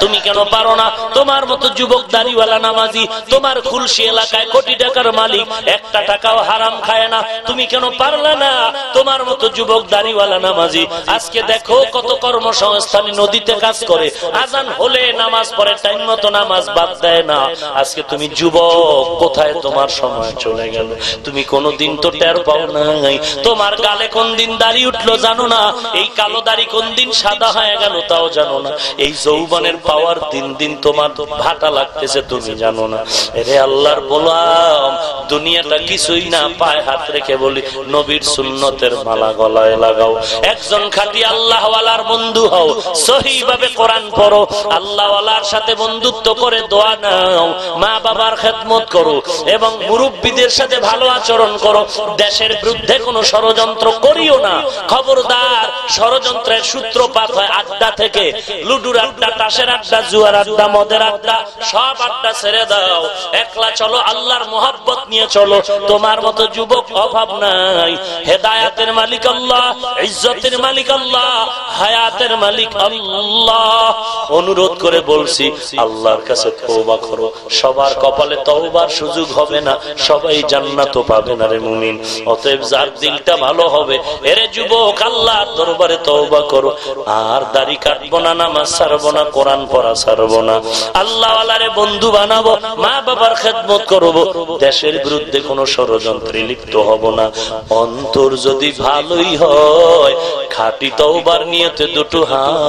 তুমি কেন পারো না? তোমার মতো যুবক দাড়িওয়ালা নামাজি, তোমার খুলশি এলাকায় কোটি টাকার মালিক, একটা টাকাও হারাম খায় না। তুমি কেন পারলে না? তোমার মতো যুবক দাড়িওয়ালা নামাজি, আজকে দেখো কত কর্মসংস্থান নদীতে কাজ করে। আজান হলে নামাজ পড়ে, টাইম মতো নামাজ বাদ দেয় না। আজকে তুমি যুবক, কোথায় তোমার সময় চলে গেল? তুমি কোনো দিন তো টের পাও নাই। তোমার গালে কোন দিন দাড়ি উঠল জানো না? এই কালো দাড়ি কোন দিন সাদা হয়ে গেল তাও জানো না। এই যৌবনের পাওয়ার দিন দিন তোমার ভাটা লাগতেছে, তুমি জানো না। রে আল্লাহর বলাম দুনিয়াটা কিছুই না, পায়ে হাত রেখে বলি, নবীর সুন্নতের মালা গলায় লাগাও। একজন খাটি আল্লাহওয়ালার বন্ধু হও সহিভাবে কোরআন পড়ো, আল্লাহওয়ালার সাথে বন্ধুত্ব করে দোয়া নাও, মা বাবার খেদমত করো এবং মুরব্বীদের সাথে ভালো আচরণ করো। দেশের বিরুদ্ধে কোনো ষড়যন্ত্র করিও না। খবরদার, ষড়যন্ত্রের সূত্রপাত হয় আড্ডা থেকে। লুডুর আড্ডা, তাসের আড্ডা, জুয়ার আড্ডা, মদের আড্ডা, সব আড্ডা ছেড়ে দাও। একলা চলো, আল্লাহর মোহাব্বত নিয়ে চলো। তোমার মতো যুবক অভাব নাই। হেদায়াতের মালিক আল্লাহ, ইজ্জতের মালিক আল্লাহ, হায়াতের মালিক আল্লাহ। অনুরোধ করে বলছি, আল্লাহর কাছে তওবা করো। সবার কপালে তওবার সুযোগ হবে না, সবাই জান্নাতও পাবে না রে মুমিন। অতএব যার দিলটা ভালো হবে, এরে যুবক, আল্লাহর দরবারে তওবা করো। আর দাড়ি কাটবো না, নামাজ ছাড়বো না, কোরআন পড়া ছাড়বো না। আল্লাহ আল্লাহরে বন্ধু বানাবো মা বাবার খেদমত করব। দেশের বিরুদ্ধে কোনো ষড়যন্ত্রে লিপ্ত হব না। অন্তর যদি ভালোই হয়, খাটি তওবার নিয়েতে দুটো হাত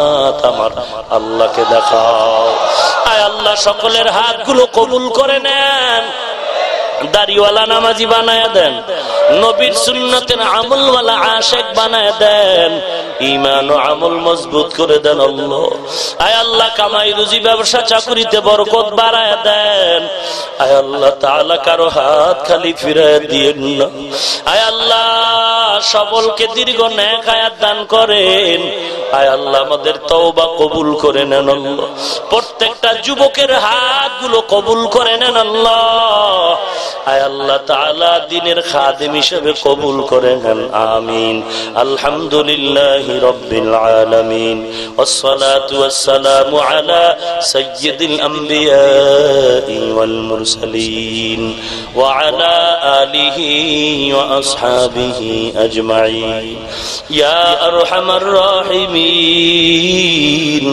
আমার। আল্লাহকে দেখাও। আয় আল্লাহ সকলের হাতগুলো কবুল করে নেন। দাড়িওয়ালা নামাজি বানায় দেন, নবীর সুন্নতের আমলওয়ালা আশেক বানায় দেন ইমান ও আমল মজবুত করে দেন আল্লাহ। আয় আল্লাহ, কামাই রুজি, ব্যবসা, চাকরিতে বরকত বাড়ায় দেন। আয় আল্লাহ, তাআলা কারও হাত খালি ফিরায় দিয়েন না। আয় আল্লাহ, সবলকে দীর্ঘ ন্যাক আয়াত দান করেন। আয় আল্লাহ, আমাদের তওবা কবুল করে নেন আল্লাহ। প্রত্যেকটা যুবকের হাতগুলো কবুল করে নেন আল্লাহ। আয় আল্লাহ তাআলা দিনের খাদেম হিসেবে কবুল করে নেন আমিন আলহামদুলিল্লাহ রব্বিল আলামিন والصلاه والسلام على سيد الانبياء والمرسلين وعلى اله واصحابه اجمعين يا ارحم الراحمين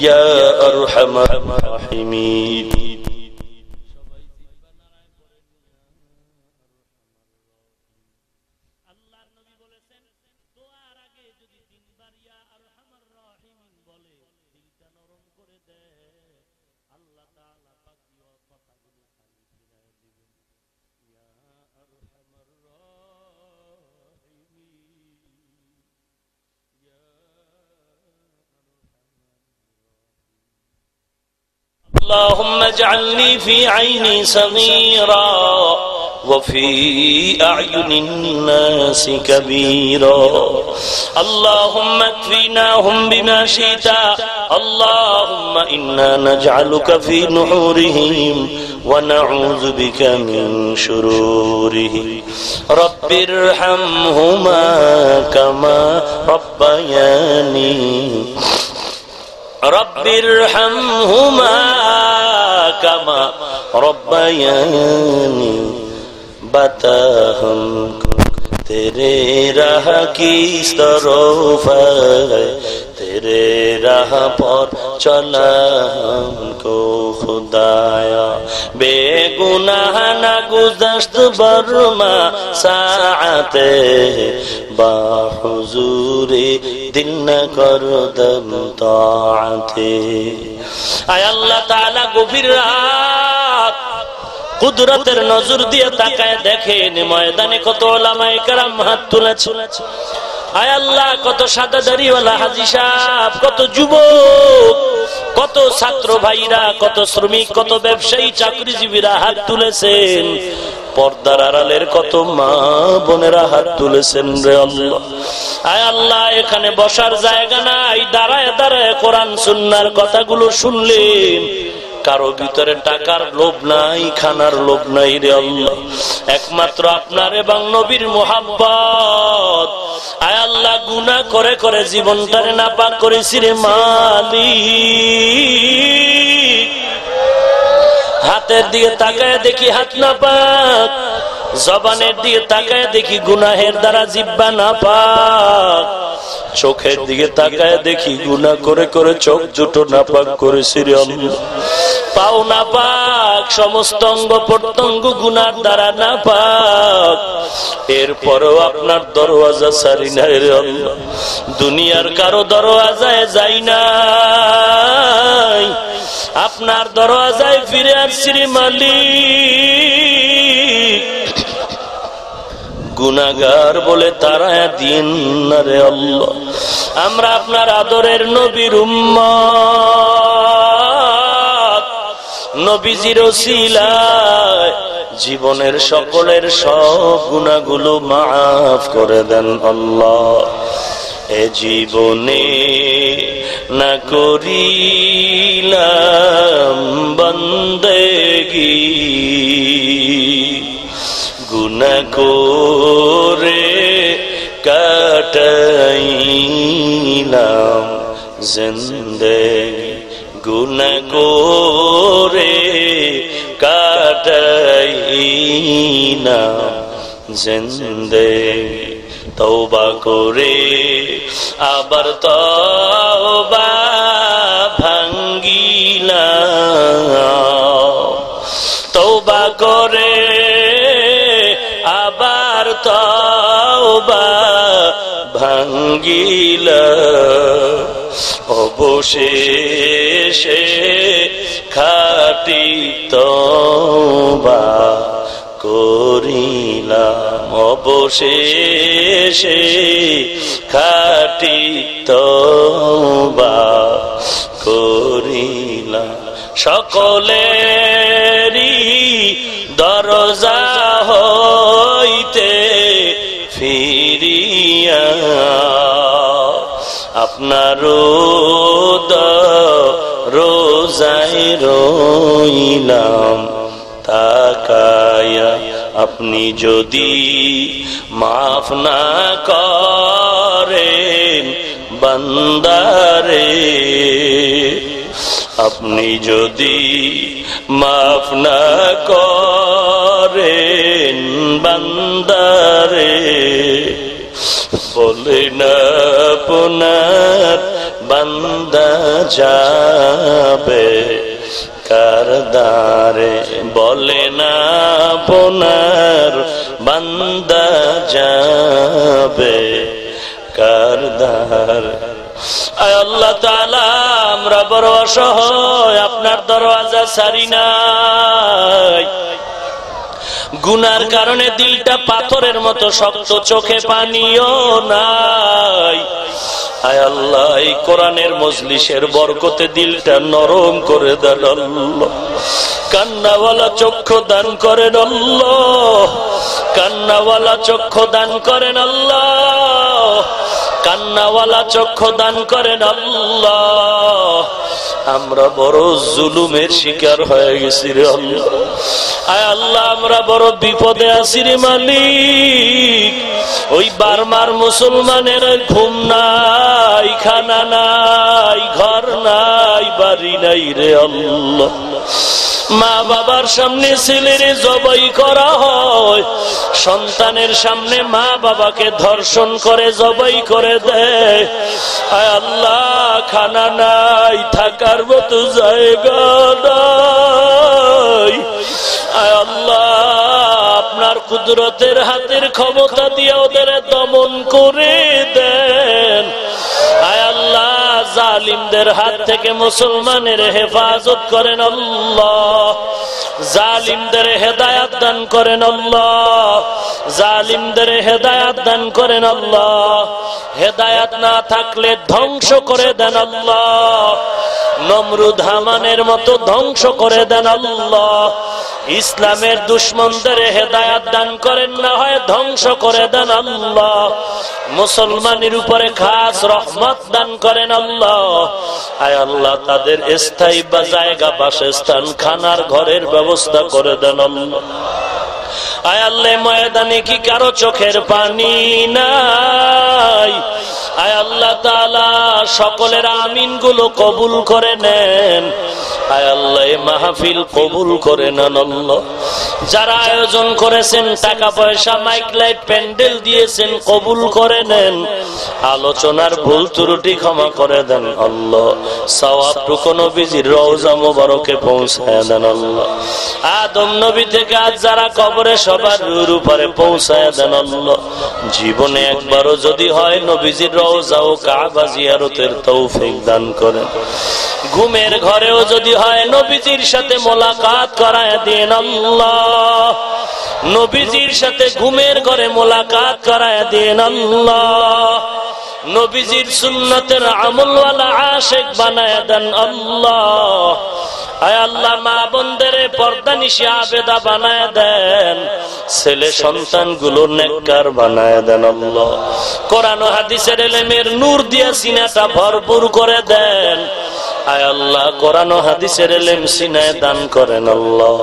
يا ارحم الراحمين যদি তিনবার ইয়া আরহামার রাহিমিন বলে দিলটা নরম করে দেয় আল্লাহ তাআলা পাকিও কথাগুলো খালি ফিরায় দিবেন ইয়া আরহামার রাহিমিন ইয়া اللهم اجعلني في عيني صغيرا وفي أعين الناس كبيرا اللهم اكفيناهم بما شئت اللهم إنا نجعلك في نحورهم ونعوذ بك من شرورهم رب ارحمهما كما ربياني رب ارحمهما كما ربياني বাতাহম তে রাহ কি সরোভ তে রাহ পর চলো খুদায় বেগুনা না গুজস্ত বর্মা সাথে বাহুজুরে দিন করুদম তো আয়াল্লা তালা গভীর রা কুদরতের নজর দিয়ে তাকায় দেখেন ময়দানে কত ওলামায়ে কেরাম হাত তুলে তুলেছে। আয় আল্লাহ, কত সাদা দাড়িওয়ালা হাজি সাহেব, কত যুবক, কত ছাত্র ভাইরা, কত শ্রমিক, কত ব্যবসায়ী, চাকরিজীবীরা হাত তুলেছেন। পর্দার আড়ালের কত মা বোনেরা হাত তুলেছেন রে আল্লাহ। আয় আল্লাহ, এখানে বসার জায়গা নাই, দাঁড়ায় দাঁড়ায় কোরআন, সুন্নার কথাগুলো শুনলেন। কারও ভিতরে টাকার লোভ নাই, খানার লোভ নাই রে আল্লাহ। একমাত্র আপনার এবং নবীর মোহাম্মত আয় আল্লাহ গুনা করে করে জীবনটারে নাপাক করেছি রে মালি হাতের দিকে তাকায় দেখি হাত না পাক জবানের দিকে তাকায় দেখি গুনাহের দ্বারা জিব্বা না পাক। চোখের দিকে তাকায় দেখি গুনা করে করে চোখ দুটো নাপাক করেছি রে আল্লাহ। পাও না পাক, সমস্ত অঙ্গ প্রত্যঙ্গ গুনার দ্বারা না পাক। এরপরও আপনার দরওয়াজা সারি না দুনিয়ার কারও দরওয়াজায় যাই নাই। আপনার দরওয়াজায় ফিরে আসছি মালিক। গুনাগার বলে তারা দিন না রে আল্লাহ। আমরা আপনার আদরের নবীর উম্ম নবীজির জীবনের সকলের সব গুণাগুলো মাফ করে দেন আল্লাহ। এ জীবনে না করিলাম বন্দেগি। গুনা করে কাটাইলাম জিন্দে গুনা করে কাটাইলাম জিন্দে তৌবা করে আবার তৌবা ভাঙ্গিলা তৌবা করে ভাঙ্গিলা। অবশেষে খাটি তৌবা করিলাম। অবশেষে খাটি তবা করিলাম। সকলেরই দরজা ফিরিয়া আপনার রোজাই রইলাম তাকায়া আপনি যদি মাফ না করেন বান্দারে, আপনি যদি মাফ না করেন বান্দারে বলে না আপনার বান্দা যাবে কারদারে। বলে না বোনার বান্দা যাবে কারদার। আল্লাহ তালা আমরা বড় অসহায়, আপনার দরওয়াজা সারি নাই। গুনার কারণে দিলটা পাথরের মতো শক্ত, চোখে পানিও নাই। আয় আল্লাহ, এই কোরআনের মজলিসের বরকতে দিলটা নরম করে দেন কান্নাওয়ালা চক্ষু দান করেন আল্লাহ। কান্নাওয়ালা চক্ষু দান করেন আল্লাহ। কান্নাওয়ালা চক্ষু দান করেন আল্লাহ। আমরা বড় জুলুমের শিকার হয়ে গেছি রে আল্লাহ। আয় আল্লাহ, আমরা বড় বিপদে আছি রে মালিক। ওই বারমার মুসলমানের ঘুম নাই, খানা নাই, ঘর নাই, বাড়ি নাই রে আল্লাহ। মা বাবার সামনে ছেলের জবাই করা হয়। সন্তানের সামনে মা বাবাকে ধর্ষণ করে, জবাই করে দেয়। আয় আল্লাহ, খানা নাই, থাকার মতো জায়গা আয় আল্লাহ, আপনার কুদরতের হাতের ক্ষমতা দিয়ে ওদের দমন করে দেন। জালিমদের হাত থেকে মুসলমানের হেফাজত করেন আল্লাহ। জালিমদের হেদায়াত দান করেন আল্লাহ। জালিমদের হেদায়াত দান করেন আল্লাহ। হেদায়াত না থাকলে ধ্বংস করে দেন নমরুদ হামানের মতো ধ্বংস করে দেন আল্লাহ। ইসলামের দুশ্মনদের হেদায়াত দান করেন না হয় ধ্বংস করে দেন আল্লাহ। মুসলমানের উপরে খাস রহমত দান করেন আল্লাহ। আয় আল্লাহ, তাদের স্থায়ী বা জায়গা বাসস্থান, খানার ঘরের ব্যবস্থা করে দেন আল্লাহ। আয় আল্লাহ ময়দানে কি কারও চোখের পানি নাই? আয় আল্লাহ তালা সকলের আমিনগুলো কবুল করে নেন। মাহফিল কবুল করে নেন যারা আয়োজন করেছেন, টাকা পয়সা, মাইক, লাইট, প্যান্ডেল দিয়েছেন, কবুল করে নেন। আলোচনার ভুল ত্রুটি ক্ষমা করে দেন আল্লাহ। সওয়াবটুকু নবীজির রওজা মোবারকে পৌঁছায় দেন আল্লাহ। আদম নবী থেকে আজ যারা কবরে সবার রুর উপরে পৌঁছায় দেন জীবনে একবারও যদি হয়, নবীজির রওজা ও কাবা জিয়ারতের তৌফিক দান করেন। ঘুমের ঘরেও যদি হয়, নবীজির সাথে মোলাকাত করায় দিন নবীজির সাথে ঘুমের ঘরে মোলাকাত করায় দিন নবীজির সুন্নতের আমলওয়ালা আশেক বানায় দেন আল্লাহ, মা দেন। ছেলে সন্তানগুলো বানায় দেন কোরআন হাদিসের এলেমের নূর দিয়া সিনাটা ভরপুর করে দেন। আয় আল্লাহ, কোরআন হাদিসের এলেম সিনায় দান করেন আল্লাহ।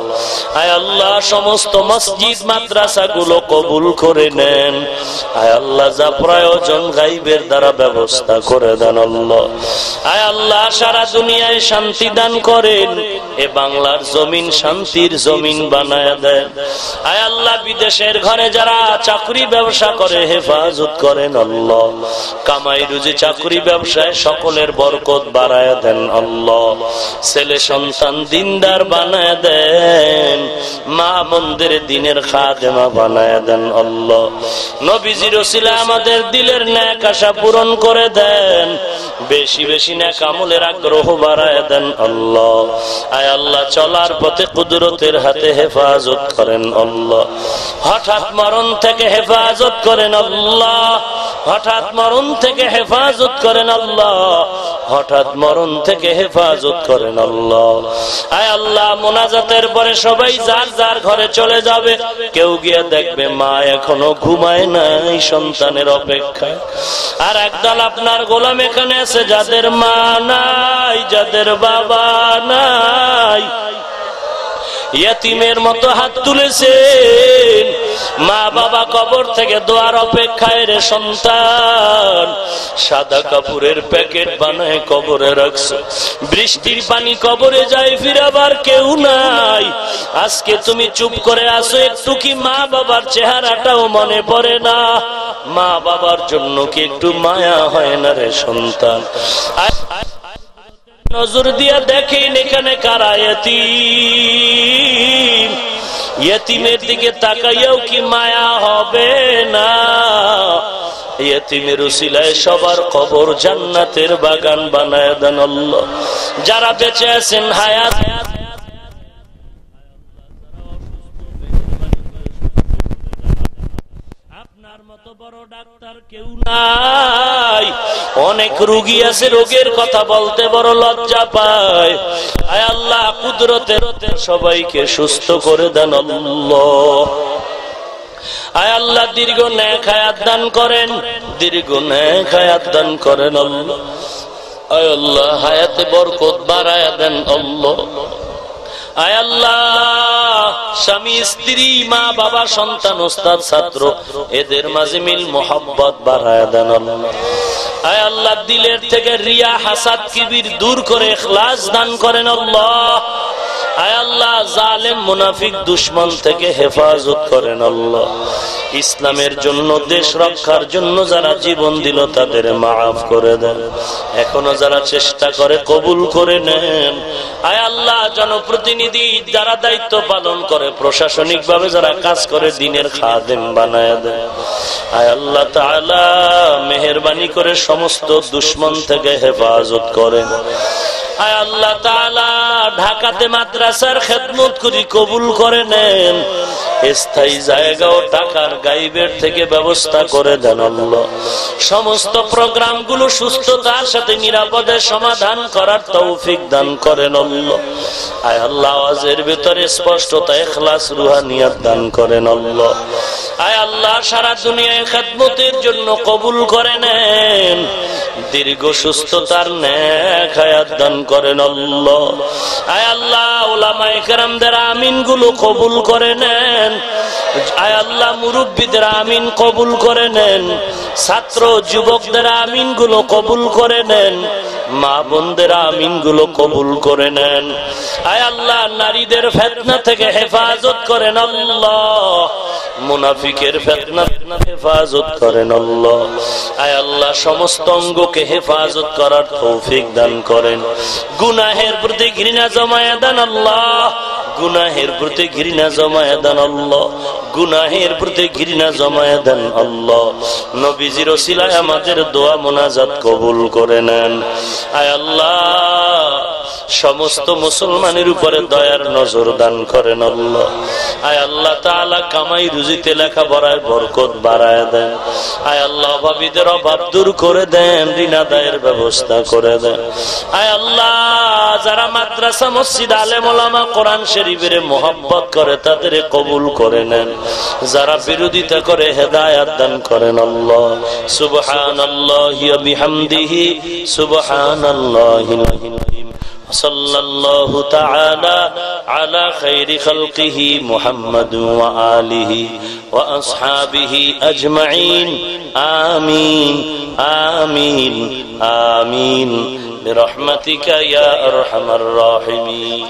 আয় আল্লাহ, সমস্ত মসজিদ কবুল করে নেন। আয় আল্লাহ, যা প্রয়োজন গাইবের দ্বারা ব্যবস্থা করে দেন আল্লাহ। আয় আল্লাহ, সারা দুনিয়ায় শান্তি দান করেন। এ বাংলার জমিন শান্তির জমিন বানায় দেন। আয় আল্লাহ, বিদেশের ঘরে যারা চাকরি ব্যবসা করে, হেফাজত করেন আল্লাহ। কামাই রুজি চাকরি ব্যবসায় সকলের বরকত বাড়ায় দেন আল্লাহ। ছেলে সন্তান দিনদার বানায় দেন, মা মন্দির দিনের খাদেমা বানায় দেন আল্লাহ। নবীজির ওসিলা আমাদের দিলের ন্যাক আশা পূরণ করে দেন, বেশি বেশি ন্যাক আমলের আগ্রহ বাড়ায় দেন আল্লাহ। আয় আল্লাহ, চলার পথে কুদরতের হাতে হেফাজত করেন আল্লাহ। হঠাৎ মরণ থেকে হেফাজত করেন আল্লাহ। হঠাৎ মরণ থেকে হেফাজত করেন আল্লাহ। হঠাৎ মরণ থেকে হেফাজত করেন আল্লাহ। আয় আল্লাহ, মোনাজাতের পরে সবাই যার যার ঘরে চলে যাবে, কেউ গিয়ে দেখবে মা এখনও ঘুমায় নাই সন্তানের অপেক্ষায় আর একদল আপনার গোলাম এখানে আছে, যাদের মা নাই, যাদের বাবা নাই। ইয়াতিমের মতো হাত তুলেছেন। মা বাবা কবর থেকে দোয়ার অপেক্ষায় রে সন্তান। সাদা কাপড়ের প্যাকেট বানায় কবরে রাখছো। বৃষ্টির পানি কবরে যায় ফিরাবার কেউ নাই। আজকে তুমি চুপ করে আসো একটু কি মা বাবার চেহারাটাও মনে পড়ে না? মা বাবার জন্য কি একটু মায়া হয় না রে সন্তান? নজর দিয়া দেখেন এখানে কারা ইয়তিমের দিকে তাকাইয়াও কি মায়া হবে না। সবার কবর জান্নাতের বাগান বানায় দেন যারা বেঁচে আছেন হায়াত অনেক রুগী আছে, রোগের কথা বলতে বড় লজ্জা পায়। আয় আল্লাহ, কুদরতের সবাইকে সুস্থ করে দেন আয় আল্লাহ, দীর্ঘ ন্যায় খায়াত দান করেন, দীর্ঘ ন্যায় খায়াত দান করেন আয় আল্লাহ, হায়াতে বরকত বাড়ায় দেন আয় আল্লাহ, স্বামী, স্ত্রী, মা, বাবা, সন্তান, ওস্তাদ, ছাত্র, এদের মাঝে মিল মোহাম্মত বাড়ায় দেন আয় আল্লাহ, দিলের থেকে রিয়া, হাসাদ, কিবির দূর করে খ্লাস দান করেন আল্লাহ। আল্লাহ, জালেম, মুনাফিক, দুশ্মন থেকে হেফাজত করেন আল্লাহ। ইসলামের জন্য, দেশ রক্ষার জন্য যারা জীবন দিল, তাদের মাফ করে দেন। এখনও যারা চেষ্টা করে, কবুল করে নেন। আয় আল্লাহ, জনপ্রতিনিধি যারা দায়িত্ব পালন করে প্রশাসনিক ভাবে যারা কাজ করে, দিনের খাদেম বানায় দেয় আয় আল্লাহ মেহরবানি করে সমস্ত দুশ্মন থেকে হেফাজত করেন। আয় আল্লাহ ঢাকাতে মাদ্রাসার খেদমত করি কবুল করে নেন। স্থায়ী জায়গা ও টাকার গাইবের থেকে ব্যবস্থা করে দেন সমস্ত প্রোগ্রামগুলো সুস্থতার সাথে নিরাপদে সমাধান করার তৌফিক দান করেন স্পষ্টতা, এখলাস দান করেন আয় আল্লাহ, সারা দুনিয়ায় জন্য কবুল করে নেন। দীর্ঘ সুস্থতার ন্যায় দান করেন আল্লাহ। আয় আল্লাহ ওলামাই কেরামদের আমিনগুলো কবুল করে নেন। আয় আল্লাহ, মুরব্বীদের আমিন কবুল করে নেন। ছাত্র যুবকদের আমিনগুলো কবুল করে নেন। মা বোনদের আমিনগুলো কবুল করে নেন। আয় আল্লাহ, নারীদের ফেতনা থেকে হেফাজত করেন আল্লাহ। মুনাফিকের ফেতনা হেফাজত করেন আল্লাহ। আয় আল্লাহ, সমস্ত অঙ্গকে হেফাজত করার তৌফিক দান করেন। গুনাহের প্রতি ঘৃণা জমায়া দান আল্লাহ। গুনাহের প্রতি ঘৃণা জমায়া দেন আল্লাহ। গুনাহের প্রতি ঘৃণা জমায়া দেন আল্লাহ। নবীজির ওসিলায় আমাদের দোয়া মোনাজাত কবুল করে নেন। আয় আল্লাহ, সমস্ত মুসলমানের উপরে দয়ার নজর দান করেন আল্লাহ। আয় আল্লাহ তালা কামাই রুজিতে লেখা বড়ায় বরকত বাড়ায় দেন। আয় আল্লাহ অভাবীদের অভাব দূর করে দেন ঋণাদায়ের ব্যবস্থা করে দেন। আয় আল্লাহ, যারা মাদ্রাসা, মসজিদ, আলেমা কোরআন শরীফের মোহাম্মত করে তাদের কবুল করে নেন যারা বিরোধিতা করে হেদায়াত দান করেন আল্লাহ সুবহান আল্লাহ বিহামদিহি সুবহান আল্লাহ صلى الله تعالى على خير خلقه محمد وآله وأصحابه أجمعين آمين آمين آمين برحمتك يا أرحم الراحمين